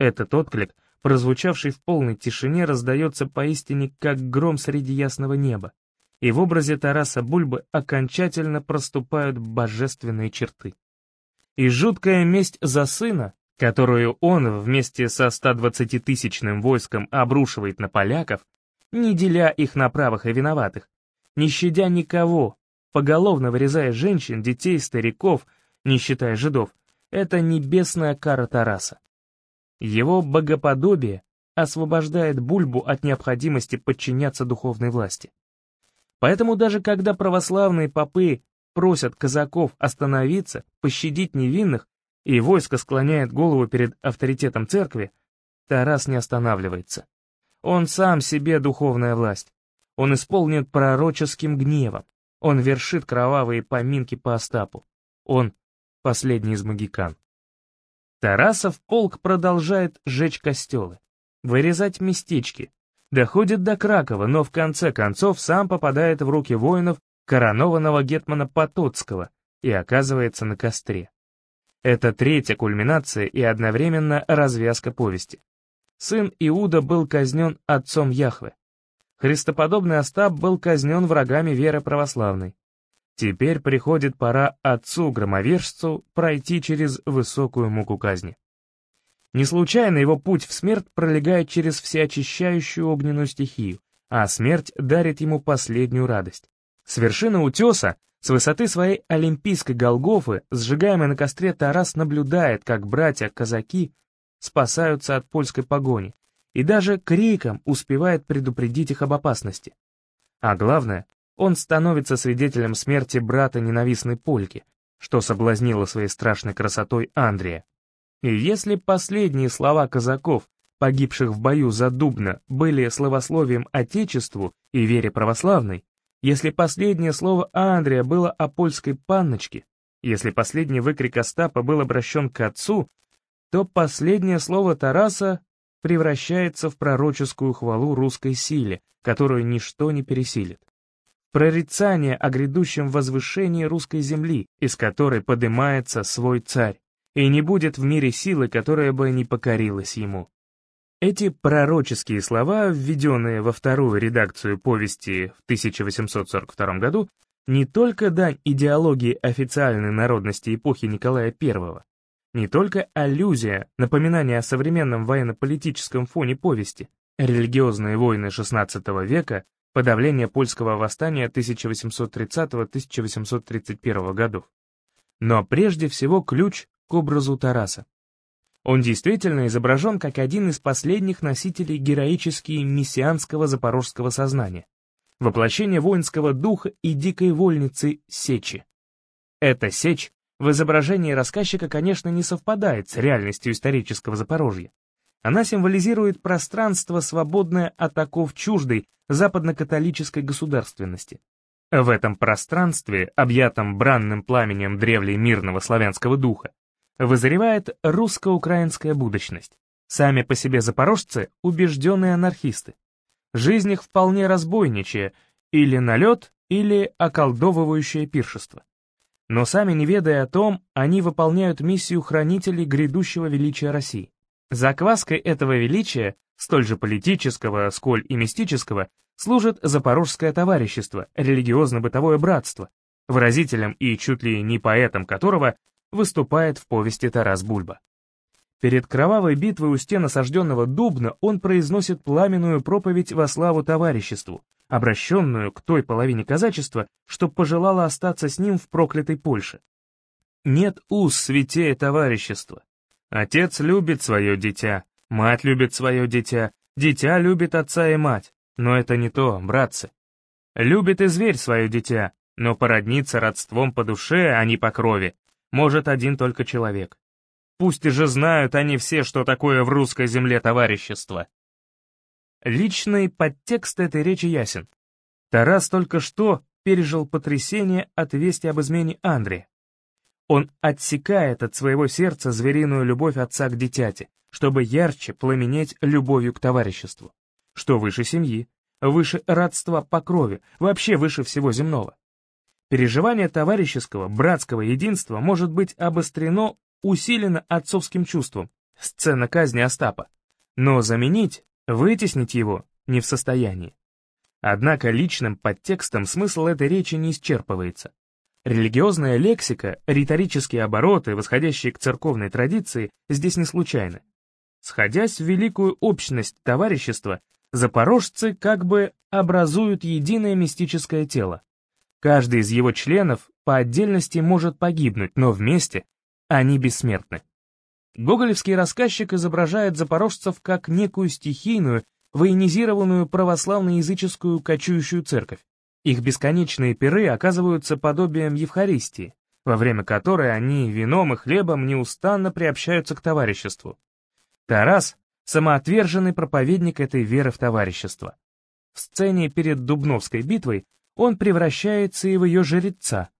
Этот отклик, прозвучавший в полной тишине, раздается поистине как гром среди ясного неба, и в образе Тараса Бульбы окончательно проступают божественные черты. И жуткая месть за сына, которую он вместе со 120-тысячным войском обрушивает на поляков, не деля их на правых и виноватых, не щадя никого, поголовно вырезая женщин, детей, стариков, не считая жидов, это небесная кара Тараса. Его богоподобие освобождает Бульбу от необходимости подчиняться духовной власти. Поэтому даже когда православные попы просят казаков остановиться, пощадить невинных, и войско склоняет голову перед авторитетом церкви, Тарас не останавливается. Он сам себе духовная власть. Он исполнен пророческим гневом. Он вершит кровавые поминки по Остапу. Он последний из магикан. Тарасов полк продолжает сжечь костелы, вырезать местечки, доходит до Кракова, но в конце концов сам попадает в руки воинов коронованного гетмана Потоцкого и оказывается на костре. Это третья кульминация и одновременно развязка повести. Сын Иуда был казнен отцом Яхве. Христоподобный Остап был казнен врагами веры православной. Теперь приходит пора отцу-громовержцу пройти через высокую муку казни. Не случайно его путь в смерть пролегает через всеочищающую огненную стихию, а смерть дарит ему последнюю радость. С вершины утеса, с высоты своей олимпийской Голгофы, сжигаемый на костре Тарас наблюдает, как братья-казаки спасаются от польской погони, и даже криком успевает предупредить их об опасности. А главное, он становится свидетелем смерти брата ненавистной польки, что соблазнило своей страшной красотой Андрея. И если последние слова казаков, погибших в бою за Дубно, были словословием Отечеству и вере православной, если последнее слово Андрея было о польской панночке, если последний выкрик Остапа был обращен к отцу, то последнее слово Тараса превращается в пророческую хвалу русской силе, которую ничто не пересилит. Прорицание о грядущем возвышении русской земли, из которой поднимается свой царь, и не будет в мире силы, которая бы не покорилась ему. Эти пророческие слова, введенные во вторую редакцию повести в 1842 году, не только дань идеологии официальной народности эпохи Николая I, не только аллюзия, напоминание о современном военно-политическом фоне повести, религиозные войны XVI века, подавление польского восстания 1830-1831 годов, но прежде всего ключ к образу Тараса. Он действительно изображен как один из последних носителей героически мессианского запорожского сознания, воплощение воинского духа и дикой вольницы Сечи. Эта Сечь в изображении рассказчика, конечно, не совпадает с реальностью исторического Запорожья. Она символизирует пространство, свободное от оков чуждой западно-католической государственности. В этом пространстве, объятом бранным пламенем древлей мирного славянского духа, вызревает русско-украинская будущность. Сами по себе запорожцы — убежденные анархисты. Жизнь их вполне разбойничая, или налет, или околдовывающее пиршество. Но сами не ведая о том, они выполняют миссию хранителей грядущего величия России. Закваской этого величия, столь же политического, сколь и мистического, служит Запорожское товарищество, религиозно-бытовое братство, выразителем и чуть ли не поэтом которого выступает в повести Тарас Бульба. Перед кровавой битвой у стен осажденного Дубна он произносит пламенную проповедь во славу товариществу, обращенную к той половине казачества, что пожелала остаться с ним в проклятой Польше. Нет уз святее товарищества. Отец любит свое дитя, мать любит свое дитя, дитя любит отца и мать, но это не то, братцы. Любит и зверь свое дитя, но породниться родством по душе, а не по крови, может один только человек. Пусть же знают они все, что такое в русской земле товарищество. Личный подтекст этой речи ясен. Тарас только что пережил потрясение от вести об измене Андрея. Он отсекает от своего сердца звериную любовь отца к дитяти, чтобы ярче пламенеть любовью к товариществу, что выше семьи, выше родства по крови, вообще выше всего земного. Переживание товарищеского, братского единства может быть обострено усилено отцовским чувством, сцена казни Остапа, но заменить, вытеснить его не в состоянии. Однако личным подтекстом смысл этой речи не исчерпывается. Религиозная лексика, риторические обороты, восходящие к церковной традиции, здесь не случайны. Сходясь в великую общность товарищества, запорожцы как бы образуют единое мистическое тело. Каждый из его членов по отдельности может погибнуть, но вместе они бессмертны. Гоголевский рассказчик изображает запорожцев как некую стихийную, военизированную православно-языческую кочующую церковь. Их бесконечные пиры оказываются подобием Евхаристии, во время которой они вином и хлебом неустанно приобщаются к товариществу. Тарас — самоотверженный проповедник этой веры в товарищество. В сцене перед Дубновской битвой он превращается и в ее жреца,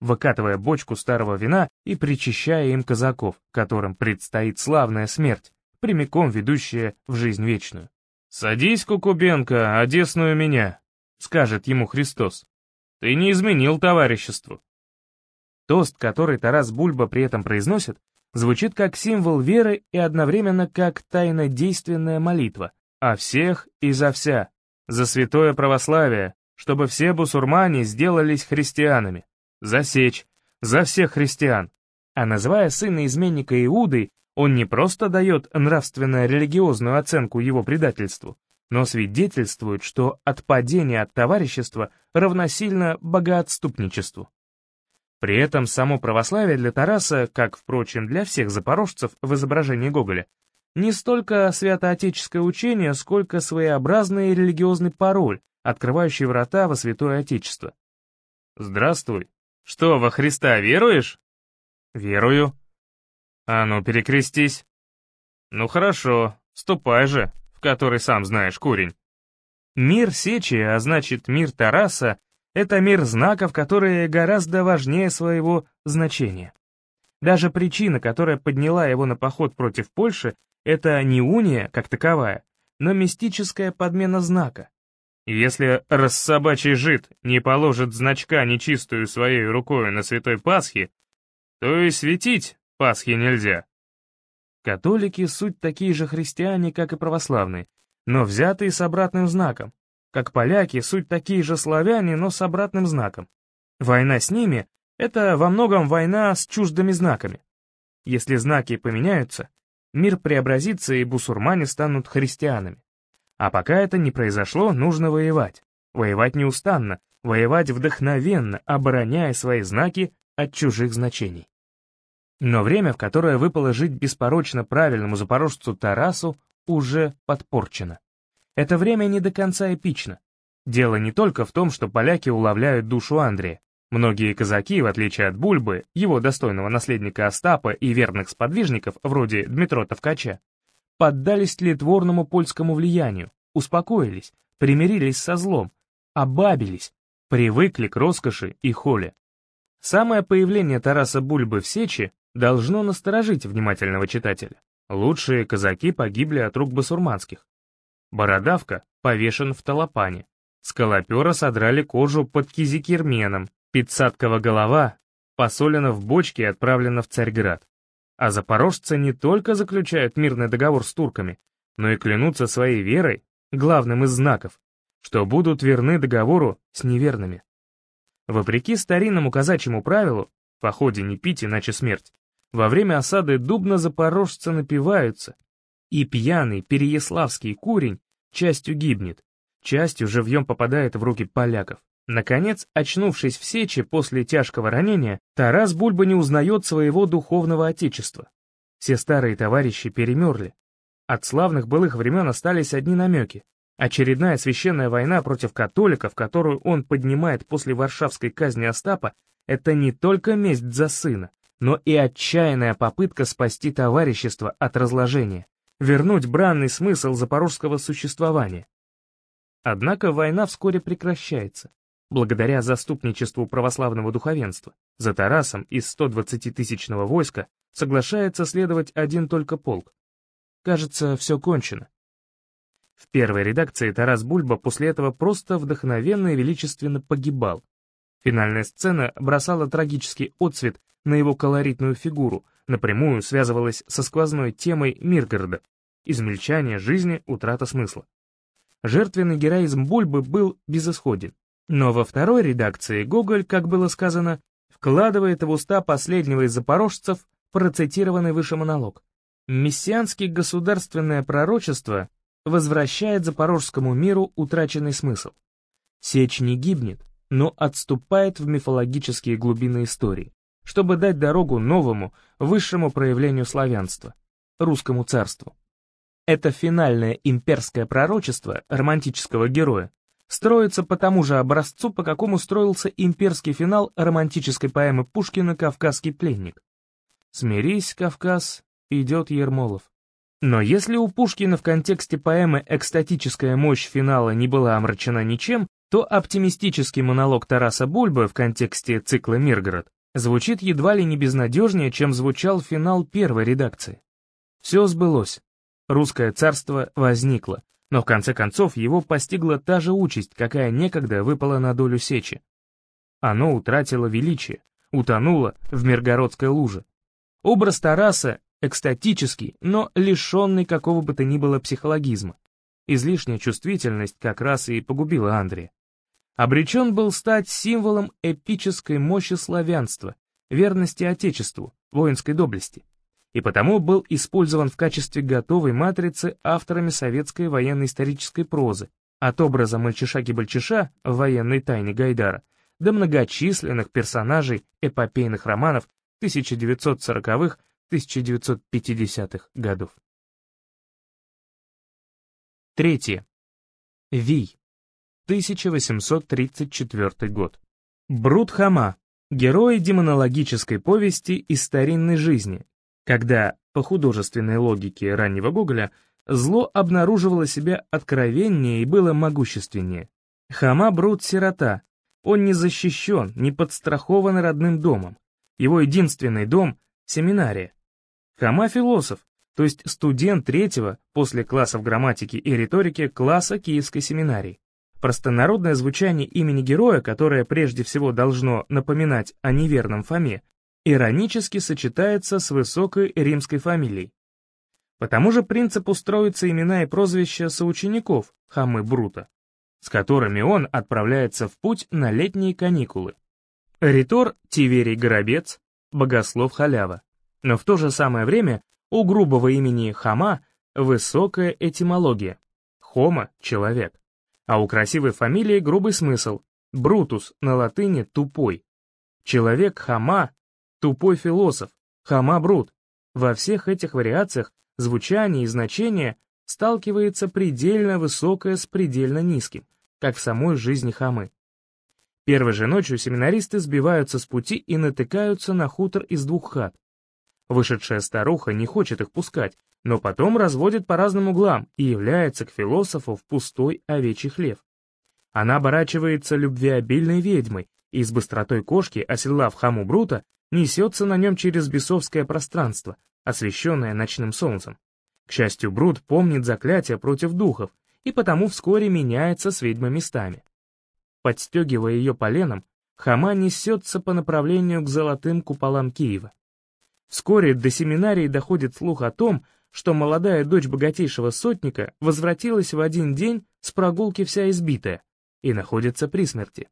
выкатывая бочку старого вина и причащая им казаков, которым предстоит славная смерть, прямиком ведущая в жизнь вечную. «Садись, Кукубенко, одесную меня», — скажет ему Христос. «Ты не изменил товариществу». Тост, который Тарас Бульба при этом произносит, звучит как символ веры и одновременно как тайнодейственная молитва о всех и за вся, за святое православие, чтобы все бусурмане сделались христианами, засечь, за всех христиан. А называя сына изменника Иудой, он не просто дает нравственно-религиозную оценку его предательству, но свидетельствует, что отпадение от товарищества равносильно богоотступничеству. При этом само православие для Тараса, как, впрочем, для всех запорожцев в изображении Гоголя, не столько святоотеческое учение, сколько своеобразный религиозный пароль, открывающий врата во Святое Отечество. «Здравствуй. Что, во Христа веруешь?» «Верую». «А ну, перекрестись». «Ну хорошо, ступай же, в который сам знаешь курень». Мир Сечи, а значит мир Тараса, это мир знаков, которые гораздо важнее своего значения. Даже причина, которая подняла его на поход против Польши, это не уния как таковая, но мистическая подмена знака. Если рассобачий жид не положит значка нечистую своей рукой на святой Пасхе, то и светить Пасхи нельзя. Католики — суть такие же христиане, как и православные, но взятые с обратным знаком. Как поляки — суть такие же славяне, но с обратным знаком. Война с ними — это во многом война с чуждыми знаками. Если знаки поменяются, мир преобразится и бусурмане станут христианами. А пока это не произошло, нужно воевать. Воевать неустанно, воевать вдохновенно, обороняя свои знаки от чужих значений. Но время, в которое выпало жить беспорочно правильному запорожцу Тарасу, уже подпорчено. Это время не до конца эпично. Дело не только в том, что поляки уловляют душу Андрея. Многие казаки, в отличие от Бульбы, его достойного наследника Остапа и верных сподвижников, вроде Дмитро Товкача, поддались тлетворному польскому влиянию, успокоились, примирились со злом, обабились, привыкли к роскоши и холе. Самое появление Тараса Бульбы в Сечи должно насторожить внимательного читателя. Лучшие казаки погибли от рук басурманских. Бородавка повешен в Талапане. Скалопера содрали кожу под Кизикерменом. Пятсадкова голова посолена в бочке и отправлена в Царьград. А запорожцы не только заключают мирный договор с турками, но и клянутся своей верой, главным из знаков, что будут верны договору с неверными. Вопреки старинному казачьему правилу, походе не пить, иначе смерть, во время осады Дубна запорожцы напиваются, и пьяный переяславский курень частью гибнет, частью живьем попадает в руки поляков. Наконец, очнувшись в Сечи после тяжкого ранения, Тарас Бульба не узнает своего духовного отечества. Все старые товарищи перемерли. От славных былых времен остались одни намеки. Очередная священная война против католиков, которую он поднимает после варшавской казни Остапа, это не только месть за сына, но и отчаянная попытка спасти товарищество от разложения, вернуть бранный смысл запорожского существования. Однако война вскоре прекращается благодаря заступничеству православного духовенства. За Тарасом из 120-тысячного войска соглашается следовать один только полк. Кажется, все кончено. В первой редакции Тарас Бульба после этого просто вдохновенно и величественно погибал. Финальная сцена бросала трагический отцвет на его колоритную фигуру, напрямую связывалась со сквозной темой Миргорода — измельчание жизни, утрата смысла. Жертвенный героизм Бульбы был безысходен. Но во второй редакции Гоголь, как было сказано, вкладывает в уста последнего из запорожцев процитированный выше монолог. Мессианское государственное пророчество возвращает запорожскому миру утраченный смысл. Сечь не гибнет, но отступает в мифологические глубины истории, чтобы дать дорогу новому, высшему проявлению славянства, русскому царству. Это финальное имперское пророчество романтического героя строится по тому же образцу, по какому строился имперский финал романтической поэмы Пушкина «Кавказский пленник». «Смирись, Кавказ, идет Ермолов». Но если у Пушкина в контексте поэмы экстатическая мощь финала не была омрачена ничем, то оптимистический монолог Тараса Бульбы в контексте цикла «Миргород» звучит едва ли не безнадежнее, чем звучал финал первой редакции. Все сбылось. Русское царство возникло, но в конце концов его постигла та же участь, какая некогда выпала на долю Сечи. Оно утратило величие, утонуло в Миргородской луже. Образ Тараса экстатический, но лишенный какого бы то ни было психологизма. Излишняя чувствительность как раз и погубила Андрея. Обречен был стать символом эпической мощи славянства, верности Отечеству, воинской доблести и потому был использован в качестве готовой матрицы авторами советской военно-исторической прозы, от образа мальчиша-гибальчиша в военной тайне Гайдара до многочисленных персонажей эпопейных романов 1940-1950-х годов. Третье. Вий. 1834 год. Брут Хама. Герои демонологической повести из старинной жизни, когда, по художественной логике раннего Гоголя, зло обнаруживало себя откровеннее и было могущественнее. Хама Брут — сирота. Он не защищен, не подстрахован родным домом. Его единственный дом — семинария. Хама — философ, то есть студент третьего, после классов грамматики и риторики, класса Киевской семинарии. Простонародное звучание имени героя, которое прежде всего должно напоминать о неверном Фоме, иронически сочетается с высокой римской фамилией. По тому же принципу строятся имена и прозвища соучеников Хамы Брута, с которыми он отправляется в путь на летние каникулы. Ритор Тиверий Горобец, богослов Халява. Но в то же самое время у грубого имени Хама высокая этимология. Хома — человек. А у красивой фамилии грубый смысл. Брутус на латыни — тупой. Человек Хама Тупой философ, хама Брут. Во всех этих вариациях звучание и значение сталкивается предельно высокое с предельно низким, как в самой жизни хамы. Первой же ночью семинаристы сбиваются с пути и натыкаются на хутор из двух хат. Вышедшая старуха не хочет их пускать, но потом разводит по разным углам и является к философу в пустой овечий хлев. Она оборачивается любвеобильной ведьмой и с быстротой кошки, оседлав хаму Брута, несется на нем через бесовское пространство, освещенное ночным солнцем. К счастью, Брут помнит заклятие против духов и потому вскоре меняется с ведьмой местами. Подстегивая ее поленом, Хама несется по направлению к золотым куполам Киева. Вскоре до семинарии доходит слух о том, что молодая дочь богатейшего сотника возвратилась в один день с прогулки вся избитая и находится при смерти.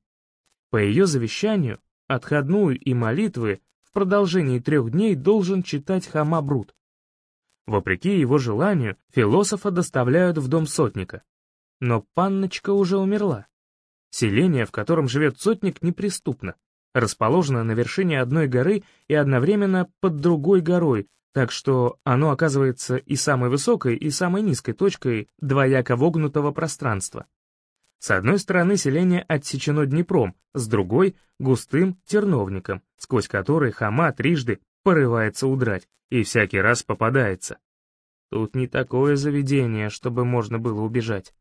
По ее завещанию, отходную и молитвы в продолжении трех дней должен читать Хама Брут. Вопреки его желанию, философа доставляют в дом сотника. Но панночка уже умерла. Селение, в котором живет сотник, неприступно. Расположено на вершине одной горы и одновременно под другой горой, так что оно оказывается и самой высокой, и самой низкой точкой двояко вогнутого пространства. С одной стороны селение отсечено Днепром, с другой — густым терновником, сквозь который хама трижды порывается удрать и всякий раз попадается. Тут не такое заведение, чтобы можно было убежать.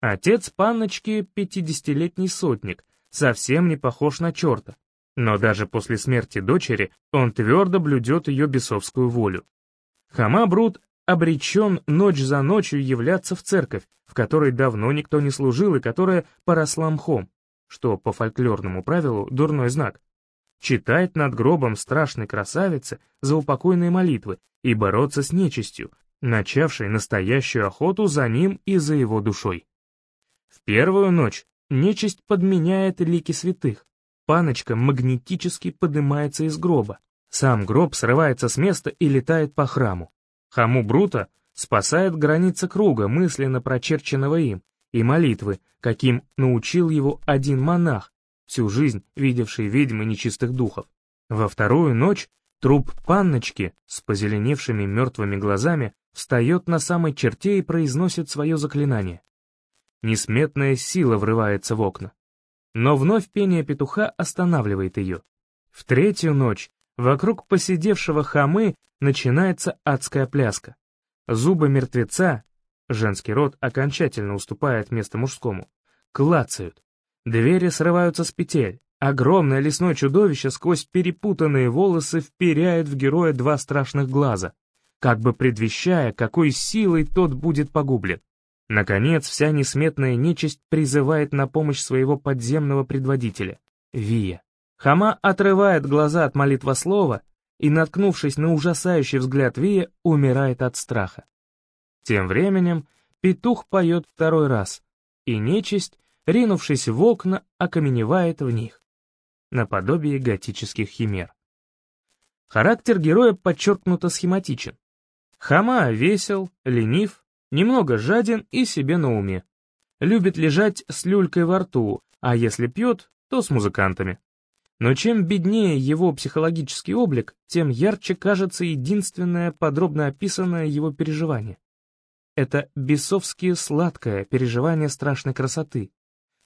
Отец панночки — пятидесятилетний сотник, совсем не похож на черта. Но даже после смерти дочери он твердо блюдет ее бесовскую волю. Хама Брут обречен ночь за ночью являться в церковь, в которой давно никто не служил и которая поросла мхом, что по фольклорному правилу дурной знак. Читать над гробом страшной красавицы за упокойные молитвы и бороться с нечистью, начавшей настоящую охоту за ним и за его душой. В первую ночь нечисть подменяет лики святых. Паночка магнетически поднимается из гроба. Сам гроб срывается с места и летает по храму. Хаму Брута спасает граница круга, мысленно прочерченного им, и молитвы, каким научил его один монах, всю жизнь видевший ведьмы нечистых духов. Во вторую ночь труп панночки с позеленевшими мертвыми глазами встает на самой черте и произносит свое заклинание. Несметная сила врывается в окна. Но вновь пение петуха останавливает ее. В третью ночь вокруг посидевшего хамы начинается адская пляска. Зубы мертвеца, женский род окончательно уступает место мужскому, клацают. Двери срываются с петель. Огромное лесное чудовище сквозь перепутанные волосы вперяет в героя два страшных глаза, как бы предвещая, какой силой тот будет погублен. Наконец, вся несметная нечисть призывает на помощь своего подземного предводителя — Вия. Хама отрывает глаза от молитвослова и, наткнувшись на ужасающий взгляд Вия, умирает от страха. Тем временем петух поет второй раз, и нечисть, ринувшись в окна, окаменевает в них, наподобие готических химер. Характер героя подчеркнуто схематичен. Хама весел, ленив, Немного жаден и себе на уме. Любит лежать с люлькой во рту, а если пьет, то с музыкантами. Но чем беднее его психологический облик, тем ярче кажется единственное подробно описанное его переживание. Это бесовские сладкое переживание страшной красоты,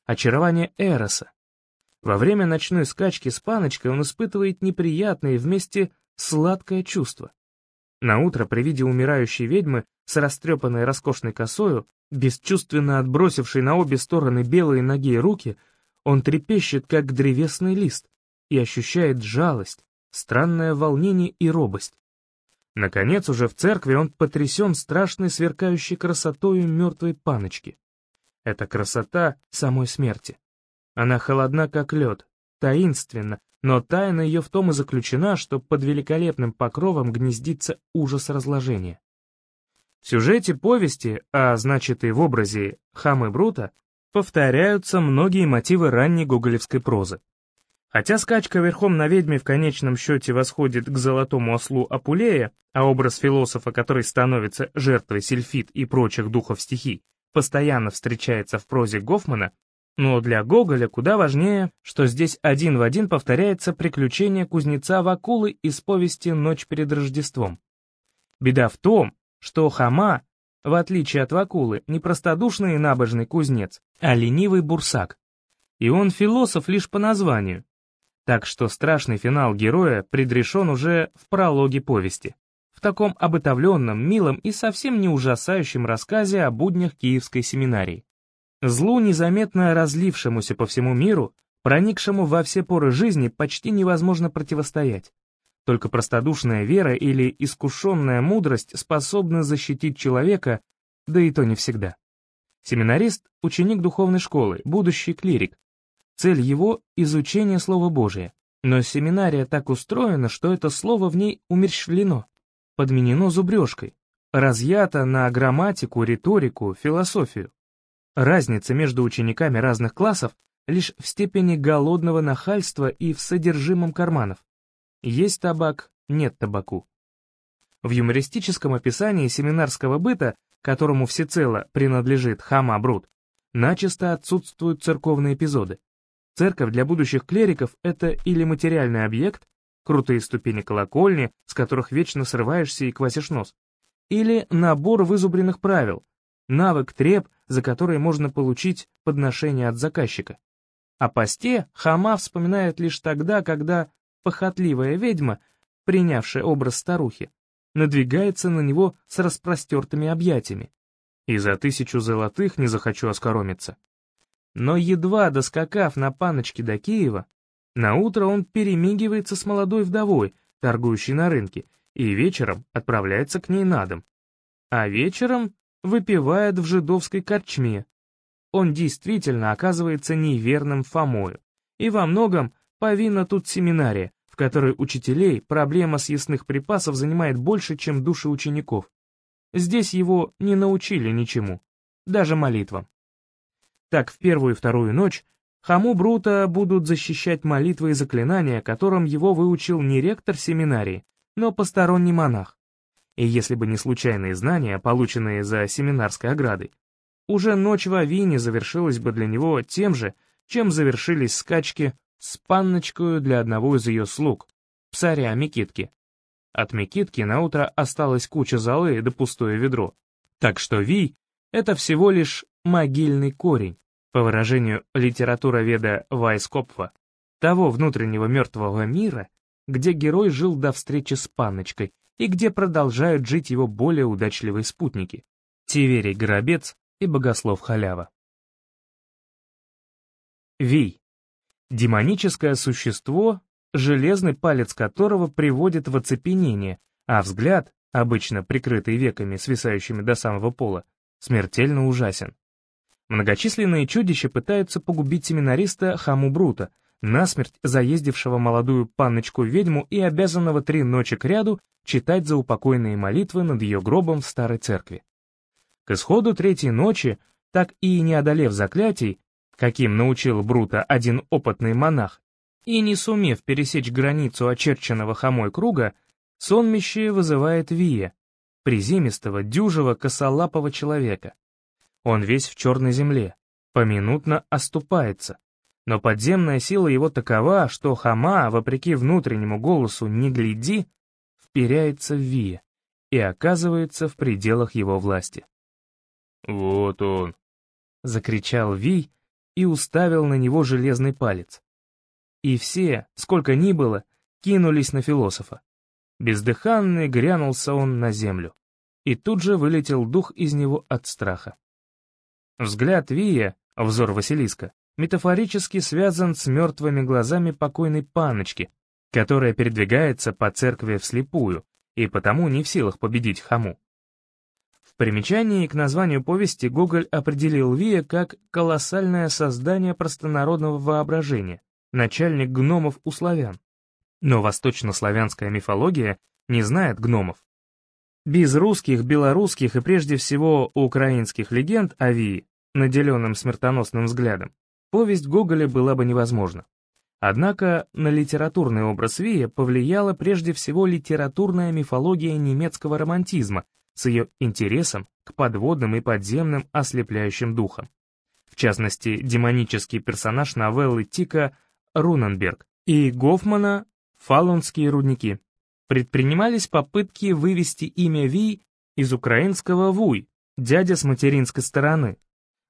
очарование Эроса. Во время ночной скачки с паночкой он испытывает неприятное вместе сладкое чувство. На утро при виде умирающей ведьмы с растрепанной роскошной косою, бесчувственно отбросившей на обе стороны белые ноги и руки, он трепещет, как древесный лист, и ощущает жалость, странное волнение и робость. Наконец, уже в церкви он потрясен страшной сверкающей красотою мертвой паночки. Это красота самой смерти. Она холодна, как лед, таинственна, но тайна ее в том и заключена, что под великолепным покровом гнездится ужас разложения. В сюжете повести, а значит и в образе Хамы Брута, повторяются многие мотивы ранней гоголевской прозы. Хотя скачка верхом на ведьме в конечном счете восходит к золотому ослу Апулея, а образ философа, который становится жертвой сельфит и прочих духов стихий, постоянно встречается в прозе Гофмана, но для Гоголя куда важнее, что здесь один в один повторяется приключение кузнеца Вакулы из повести «Ночь перед Рождеством». Беда в том, что Хама, в отличие от Вакулы, не простодушный и набожный кузнец, а ленивый бурсак. И он философ лишь по названию. Так что страшный финал героя предрешен уже в прологе повести. в таком обытовленном, милом и совсем не ужасающем рассказе о буднях Киевской семинарии. Злу, незаметно разлившемуся по всему миру, проникшему во все поры жизни, почти невозможно противостоять. Только простодушная вера или искушенная мудрость способны защитить человека, да и то не всегда. Семинарист — ученик духовной школы, будущий клирик. Цель его — изучение Слова Божия. Но семинария так устроена, что это слово в ней умерщвлено подменено зубрежкой, разъято на грамматику, риторику, философию. Разница между учениками разных классов лишь в степени голодного нахальства и в содержимом карманов. Есть табак, нет табаку. В юмористическом описании семинарского быта, которому всецело принадлежит Хама Брут, начисто отсутствуют церковные эпизоды. Церковь для будущих клериков — это или материальный объект, крутые ступени колокольни, с которых вечно срываешься и квасишь нос, или набор вызубренных правил, навык треп, за который можно получить подношение от заказчика. О посте Хама вспоминает лишь тогда, когда похотливая ведьма, принявшая образ старухи, надвигается на него с распростертыми объятиями. И за тысячу золотых не захочу оскоромиться. Но едва доскакав на паночке до Киева, на утро он перемигивается с молодой вдовой, торгующей на рынке, и вечером отправляется к ней на дом. А вечером выпивает в жидовской корчме. Он действительно оказывается неверным Фомою. И во многом повинна тут семинария, в которой учителей проблема съестных припасов занимает больше, чем души учеников. Здесь его не научили ничему, даже молитвам. Так в первую и вторую ночь Хаму Брута будут защищать молитвы и заклинания, которым его выучил не ректор семинарии, но посторонний монах. И если бы не случайные знания, полученные за семинарской оградой, уже ночь в Авине завершилась бы для него тем же, чем завершились скачки с панночкою для одного из ее слуг, псаря Микитки. От Микитки на утро осталась куча золы да пустое ведро. Так что Ви — это всего лишь могильный корень, по выражению литературоведа Вайскопфа, того внутреннего мертвого мира, где герой жил до встречи с панночкой и где продолжают жить его более удачливые спутники — Тиверий Горобец и Богослов Халява. Вий — демоническое существо, железный палец которого приводит в оцепенение, а взгляд, обычно прикрытый веками, свисающими до самого пола, смертельно ужасен. Многочисленные чудища пытаются погубить семинариста Хаму Брута, насмерть заездившего молодую панночку-ведьму и обязанного три ночи кряду читать заупокойные молитвы над ее гробом в старой церкви. К исходу третьей ночи, так и не одолев заклятий, каким научил Брута один опытный монах, и не сумев пересечь границу очерченного хомой круга, сонмище вызывает Вия, приземистого, дюжего, косолапого человека. Он весь в черной земле, поминутно оступается. Но подземная сила его такова, что Хама, вопреки внутреннему голосу «не гляди», вперяется в Вия и оказывается в пределах его власти. «Вот он!» — закричал Вий и уставил на него железный палец. И все, сколько ни было, кинулись на философа. Бездыханный грянулся он на землю, и тут же вылетел дух из него от страха. Взгляд Вия, взор Василиска, метафорически связан с мертвыми глазами покойной паночки, которая передвигается по церкви вслепую и потому не в силах победить хаму. В примечании к названию повести Гоголь определил Вия как колоссальное создание простонародного воображения, начальник гномов у славян. Но восточнославянская мифология не знает гномов. Без русских, белорусских и прежде всего украинских легенд о Вии, наделенном смертоносным взглядом, повесть Гоголя была бы невозможна. Однако на литературный образ Вия повлияла прежде всего литературная мифология немецкого романтизма с ее интересом к подводным и подземным ослепляющим духам. В частности, демонический персонаж новеллы Тика Руненберг и Гофмана «Фалунские рудники» предпринимались попытки вывести имя Ви из украинского «Вуй», дядя с материнской стороны.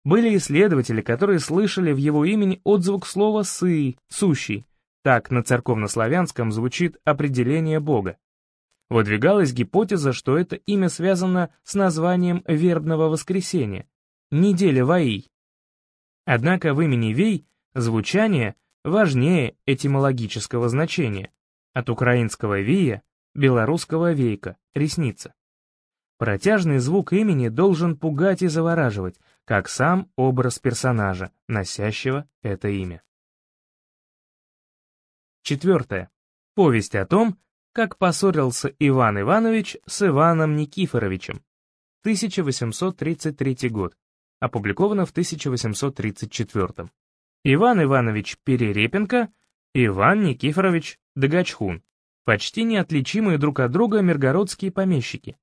Были исследователи, которые слышали в его имени отзвук слова «сы», «сущий». Так на церковнославянском звучит определение Бога. Выдвигалась гипотеза, что это имя связано с названием вербного воскресенья, неделя Ваий. Однако в имени Вей звучание важнее этимологического значения, от украинского «вия» — белорусского «вейка» — ресница. Протяжный звук имени должен пугать и завораживать, как сам образ персонажа, носящего это имя. Четвертое. Повесть о том, как поссорился Иван Иванович с Иваном Никифоровичем. 1833 год. Опубликовано в 1834. Иван Иванович Перерепенко, Иван Никифорович Дагачхун. Почти неотличимые друг от друга миргородские помещики.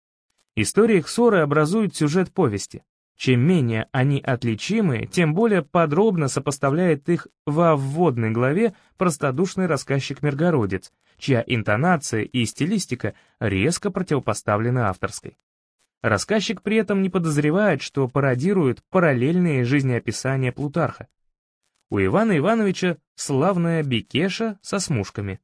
История их ссоры образует сюжет повести. Чем менее они отличимы, тем более подробно сопоставляет их во вводной главе простодушный рассказчик-миргородец, чья интонация и стилистика резко противопоставлены авторской. Рассказчик при этом не подозревает, что пародирует параллельные жизнеописания Плутарха. У Ивана Ивановича славная бикеша со смушками.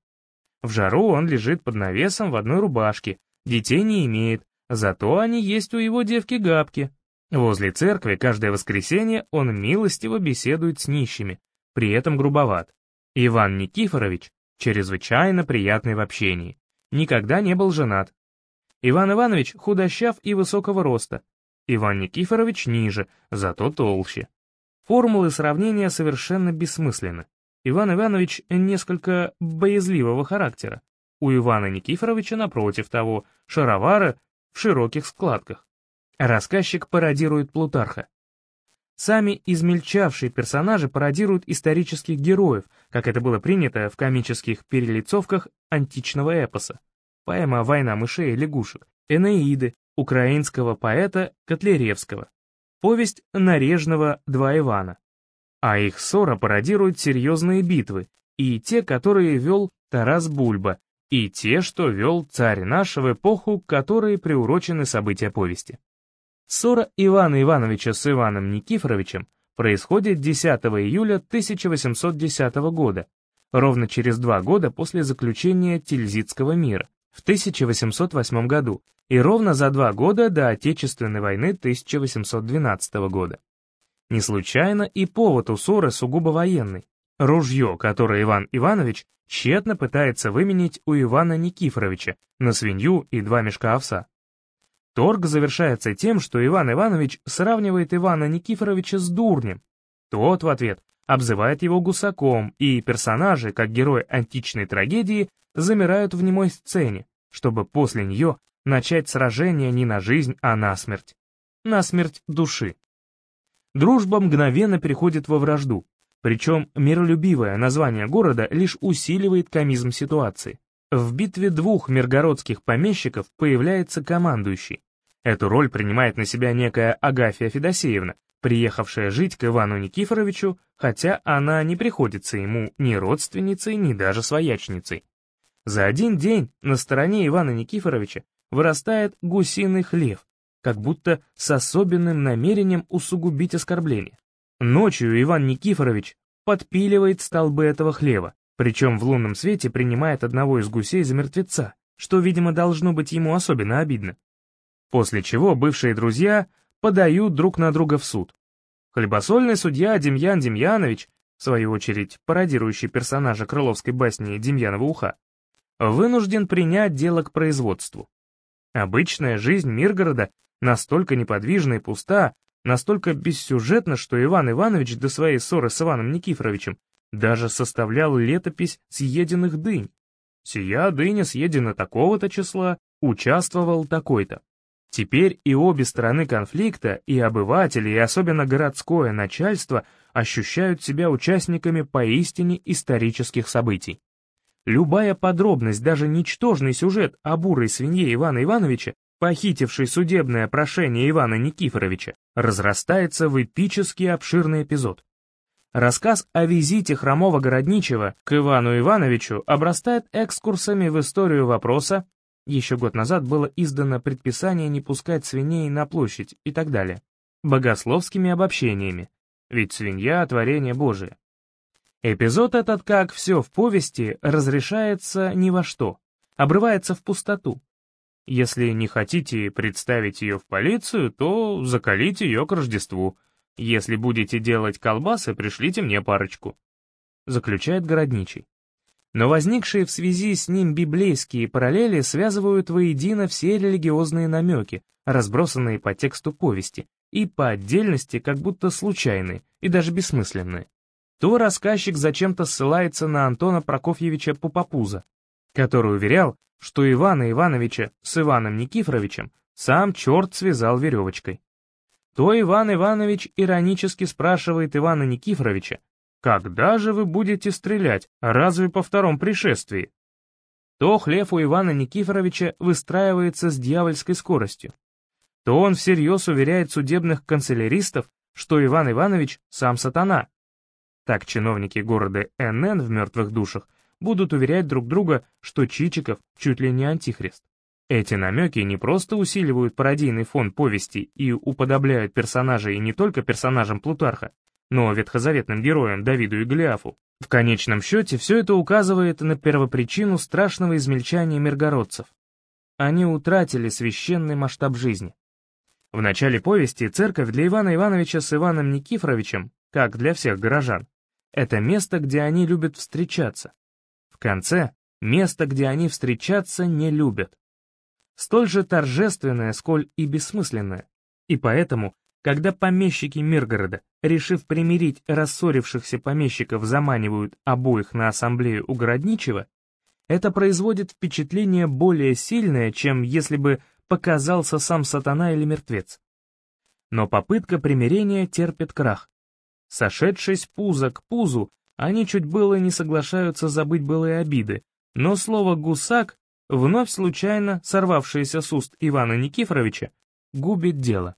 В жару он лежит под навесом в одной рубашке, детей не имеет, зато они есть у его девки-габки. Возле церкви каждое воскресенье он милостиво беседует с нищими, при этом грубоват. Иван Никифорович чрезвычайно приятный в общении, никогда не был женат. Иван Иванович худощав и высокого роста, Иван Никифорович ниже, зато толще. Формулы сравнения совершенно бессмысленны. Иван Иванович несколько боязливого характера. У Ивана Никифоровича, напротив того, шаровары в широких складках. Рассказчик пародирует Плутарха. Сами измельчавшие персонажи пародируют исторических героев, как это было принято в комических перелицовках античного эпоса. Поэма «Война мышей и лягушек», Энеиды, украинского поэта Котляревского, повесть Нарежного «Два Ивана». А их ссора пародирует серьезные битвы, и те, которые вел Тарас Бульба, и те, что вел царь наш в эпоху, которые приурочены события повести. Ссора Ивана Ивановича с Иваном Никифоровичем происходит 10 июля 1810 года, ровно через два года после заключения Тильзитского мира, в 1808 году, и ровно за два года до Отечественной войны 1812 года. Не случайно и повод у ссоры сугубо военный. Ружье, которое Иван Иванович тщетно пытается выменить у Ивана Никифоровича на свинью и два мешка овса. Торг завершается тем, что Иван Иванович сравнивает Ивана Никифоровича с дурнем. Тот в ответ обзывает его гусаком, и персонажи, как герои античной трагедии, замирают в немой сцене, чтобы после нее начать сражение не на жизнь, а на смерть. На смерть души. Дружба мгновенно переходит во вражду, причем миролюбивое название города лишь усиливает комизм ситуации. В битве двух миргородских помещиков появляется командующий. Эту роль принимает на себя некая Агафья Федосеевна, приехавшая жить к Ивану Никифоровичу, хотя она не приходится ему ни родственницей, ни даже своячницей. За один день на стороне Ивана Никифоровича вырастает гусиный хлев, как будто с особенным намерением усугубить оскорбление. Ночью Иван Никифорович подпиливает столбы этого хлева, причем в лунном свете принимает одного из гусей за мертвеца, что, видимо, должно быть ему особенно обидно. После чего бывшие друзья подают друг на друга в суд. Хлебосольный судья Демьян Демьянович, в свою очередь пародирующий персонажа крыловской басни Демьянова уха, вынужден принять дело к производству. Обычная жизнь Миргорода настолько неподвижна и пуста, настолько бессюжетна, что Иван Иванович до своей ссоры с Иваном Никифоровичем даже составлял летопись съеденных дынь. Сия дыня съедена такого-то числа, участвовал такой-то. Теперь и обе стороны конфликта, и обыватели, и особенно городское начальство ощущают себя участниками поистине исторических событий. Любая подробность, даже ничтожный сюжет о бурой свинье Ивана Ивановича, похитившей судебное прошение Ивана Никифоровича, разрастается в эпический обширный эпизод. Рассказ о визите хромого городничего к Ивану Ивановичу обрастает экскурсами в историю вопроса, еще год назад было издано предписание не пускать свиней на площадь и так далее, богословскими обобщениями, ведь свинья — творение Божие. Эпизод этот, как все в повести, разрешается ни во что, обрывается в пустоту, Если не хотите представить ее в полицию, то закалите ее к Рождеству. Если будете делать колбасы, пришлите мне парочку. Заключает городничий. Но возникшие в связи с ним библейские параллели связывают воедино все религиозные намеки, разбросанные по тексту повести, и по отдельности как будто случайные и даже бессмысленные. То рассказчик зачем-то ссылается на Антона Прокофьевича Пупапуза, который уверял, что Ивана Ивановича с Иваном Никифоровичем сам черт связал веревочкой. То Иван Иванович иронически спрашивает Ивана Никифоровича, «Когда же вы будете стрелять? Разве по втором пришествии?» То хлев у Ивана Никифоровича выстраивается с дьявольской скоростью. То он всерьез уверяет судебных канцеляристов, что Иван Иванович сам сатана. Так чиновники города НН в «Мертвых душах» будут уверять друг друга, что Чичиков чуть ли не антихрист. Эти намеки не просто усиливают пародийный фон повести и уподобляют персонажей не только персонажам Плутарха, но ветхозаветным героям Давиду и Голиафу. В конечном счете все это указывает на первопричину страшного измельчания миргородцев. Они утратили священный масштаб жизни. В начале повести церковь для Ивана Ивановича с Иваном Никифоровичем, как для всех горожан, это место, где они любят встречаться. В конце — место, где они встречаться не любят. Столь же торжественное, сколь и бессмысленное. И поэтому когда помещики Миргорода, решив примирить рассорившихся помещиков, заманивают обоих на ассамблею у Городничего, это производит впечатление более сильное, чем если бы показался сам сатана или мертвец. Но попытка примирения терпит крах. Сошедшись пузо к пузу, они чуть было не соглашаются забыть былые обиды, но слово «гусак», вновь случайно сорвавшееся с уст Ивана Никифоровича, губит дело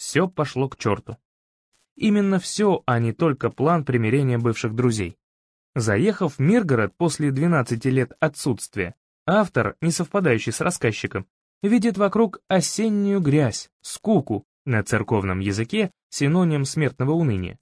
все пошло к черту. Именно все, а не только план примирения бывших друзей. Заехав в Миргород после 12 лет отсутствия, автор, не совпадающий с рассказчиком, видит вокруг осеннюю грязь, скуку, на церковном языке синоним смертного уныния.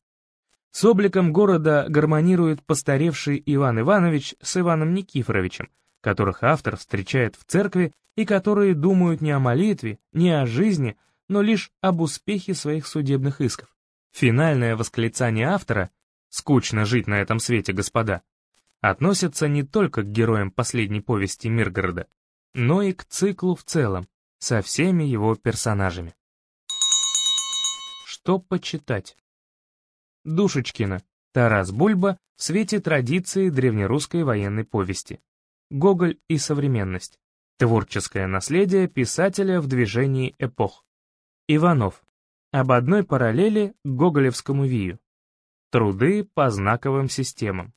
С обликом города гармонирует постаревший Иван Иванович с Иваном Никифоровичем, которых автор встречает в церкви и которые думают не о молитве, не о жизни, но лишь об успехе своих судебных исков. Финальное восклицание автора «Скучно жить на этом свете, господа» относится не только к героям последней повести Миргорода, но и к циклу в целом, со всеми его персонажами. Что почитать? Душечкина, Тарас Бульба в свете традиции древнерусской военной повести. Гоголь и современность. Творческое наследие писателя в движении эпох. Иванов. Об одной параллели к гоголевскому вию. Труды по знаковым системам.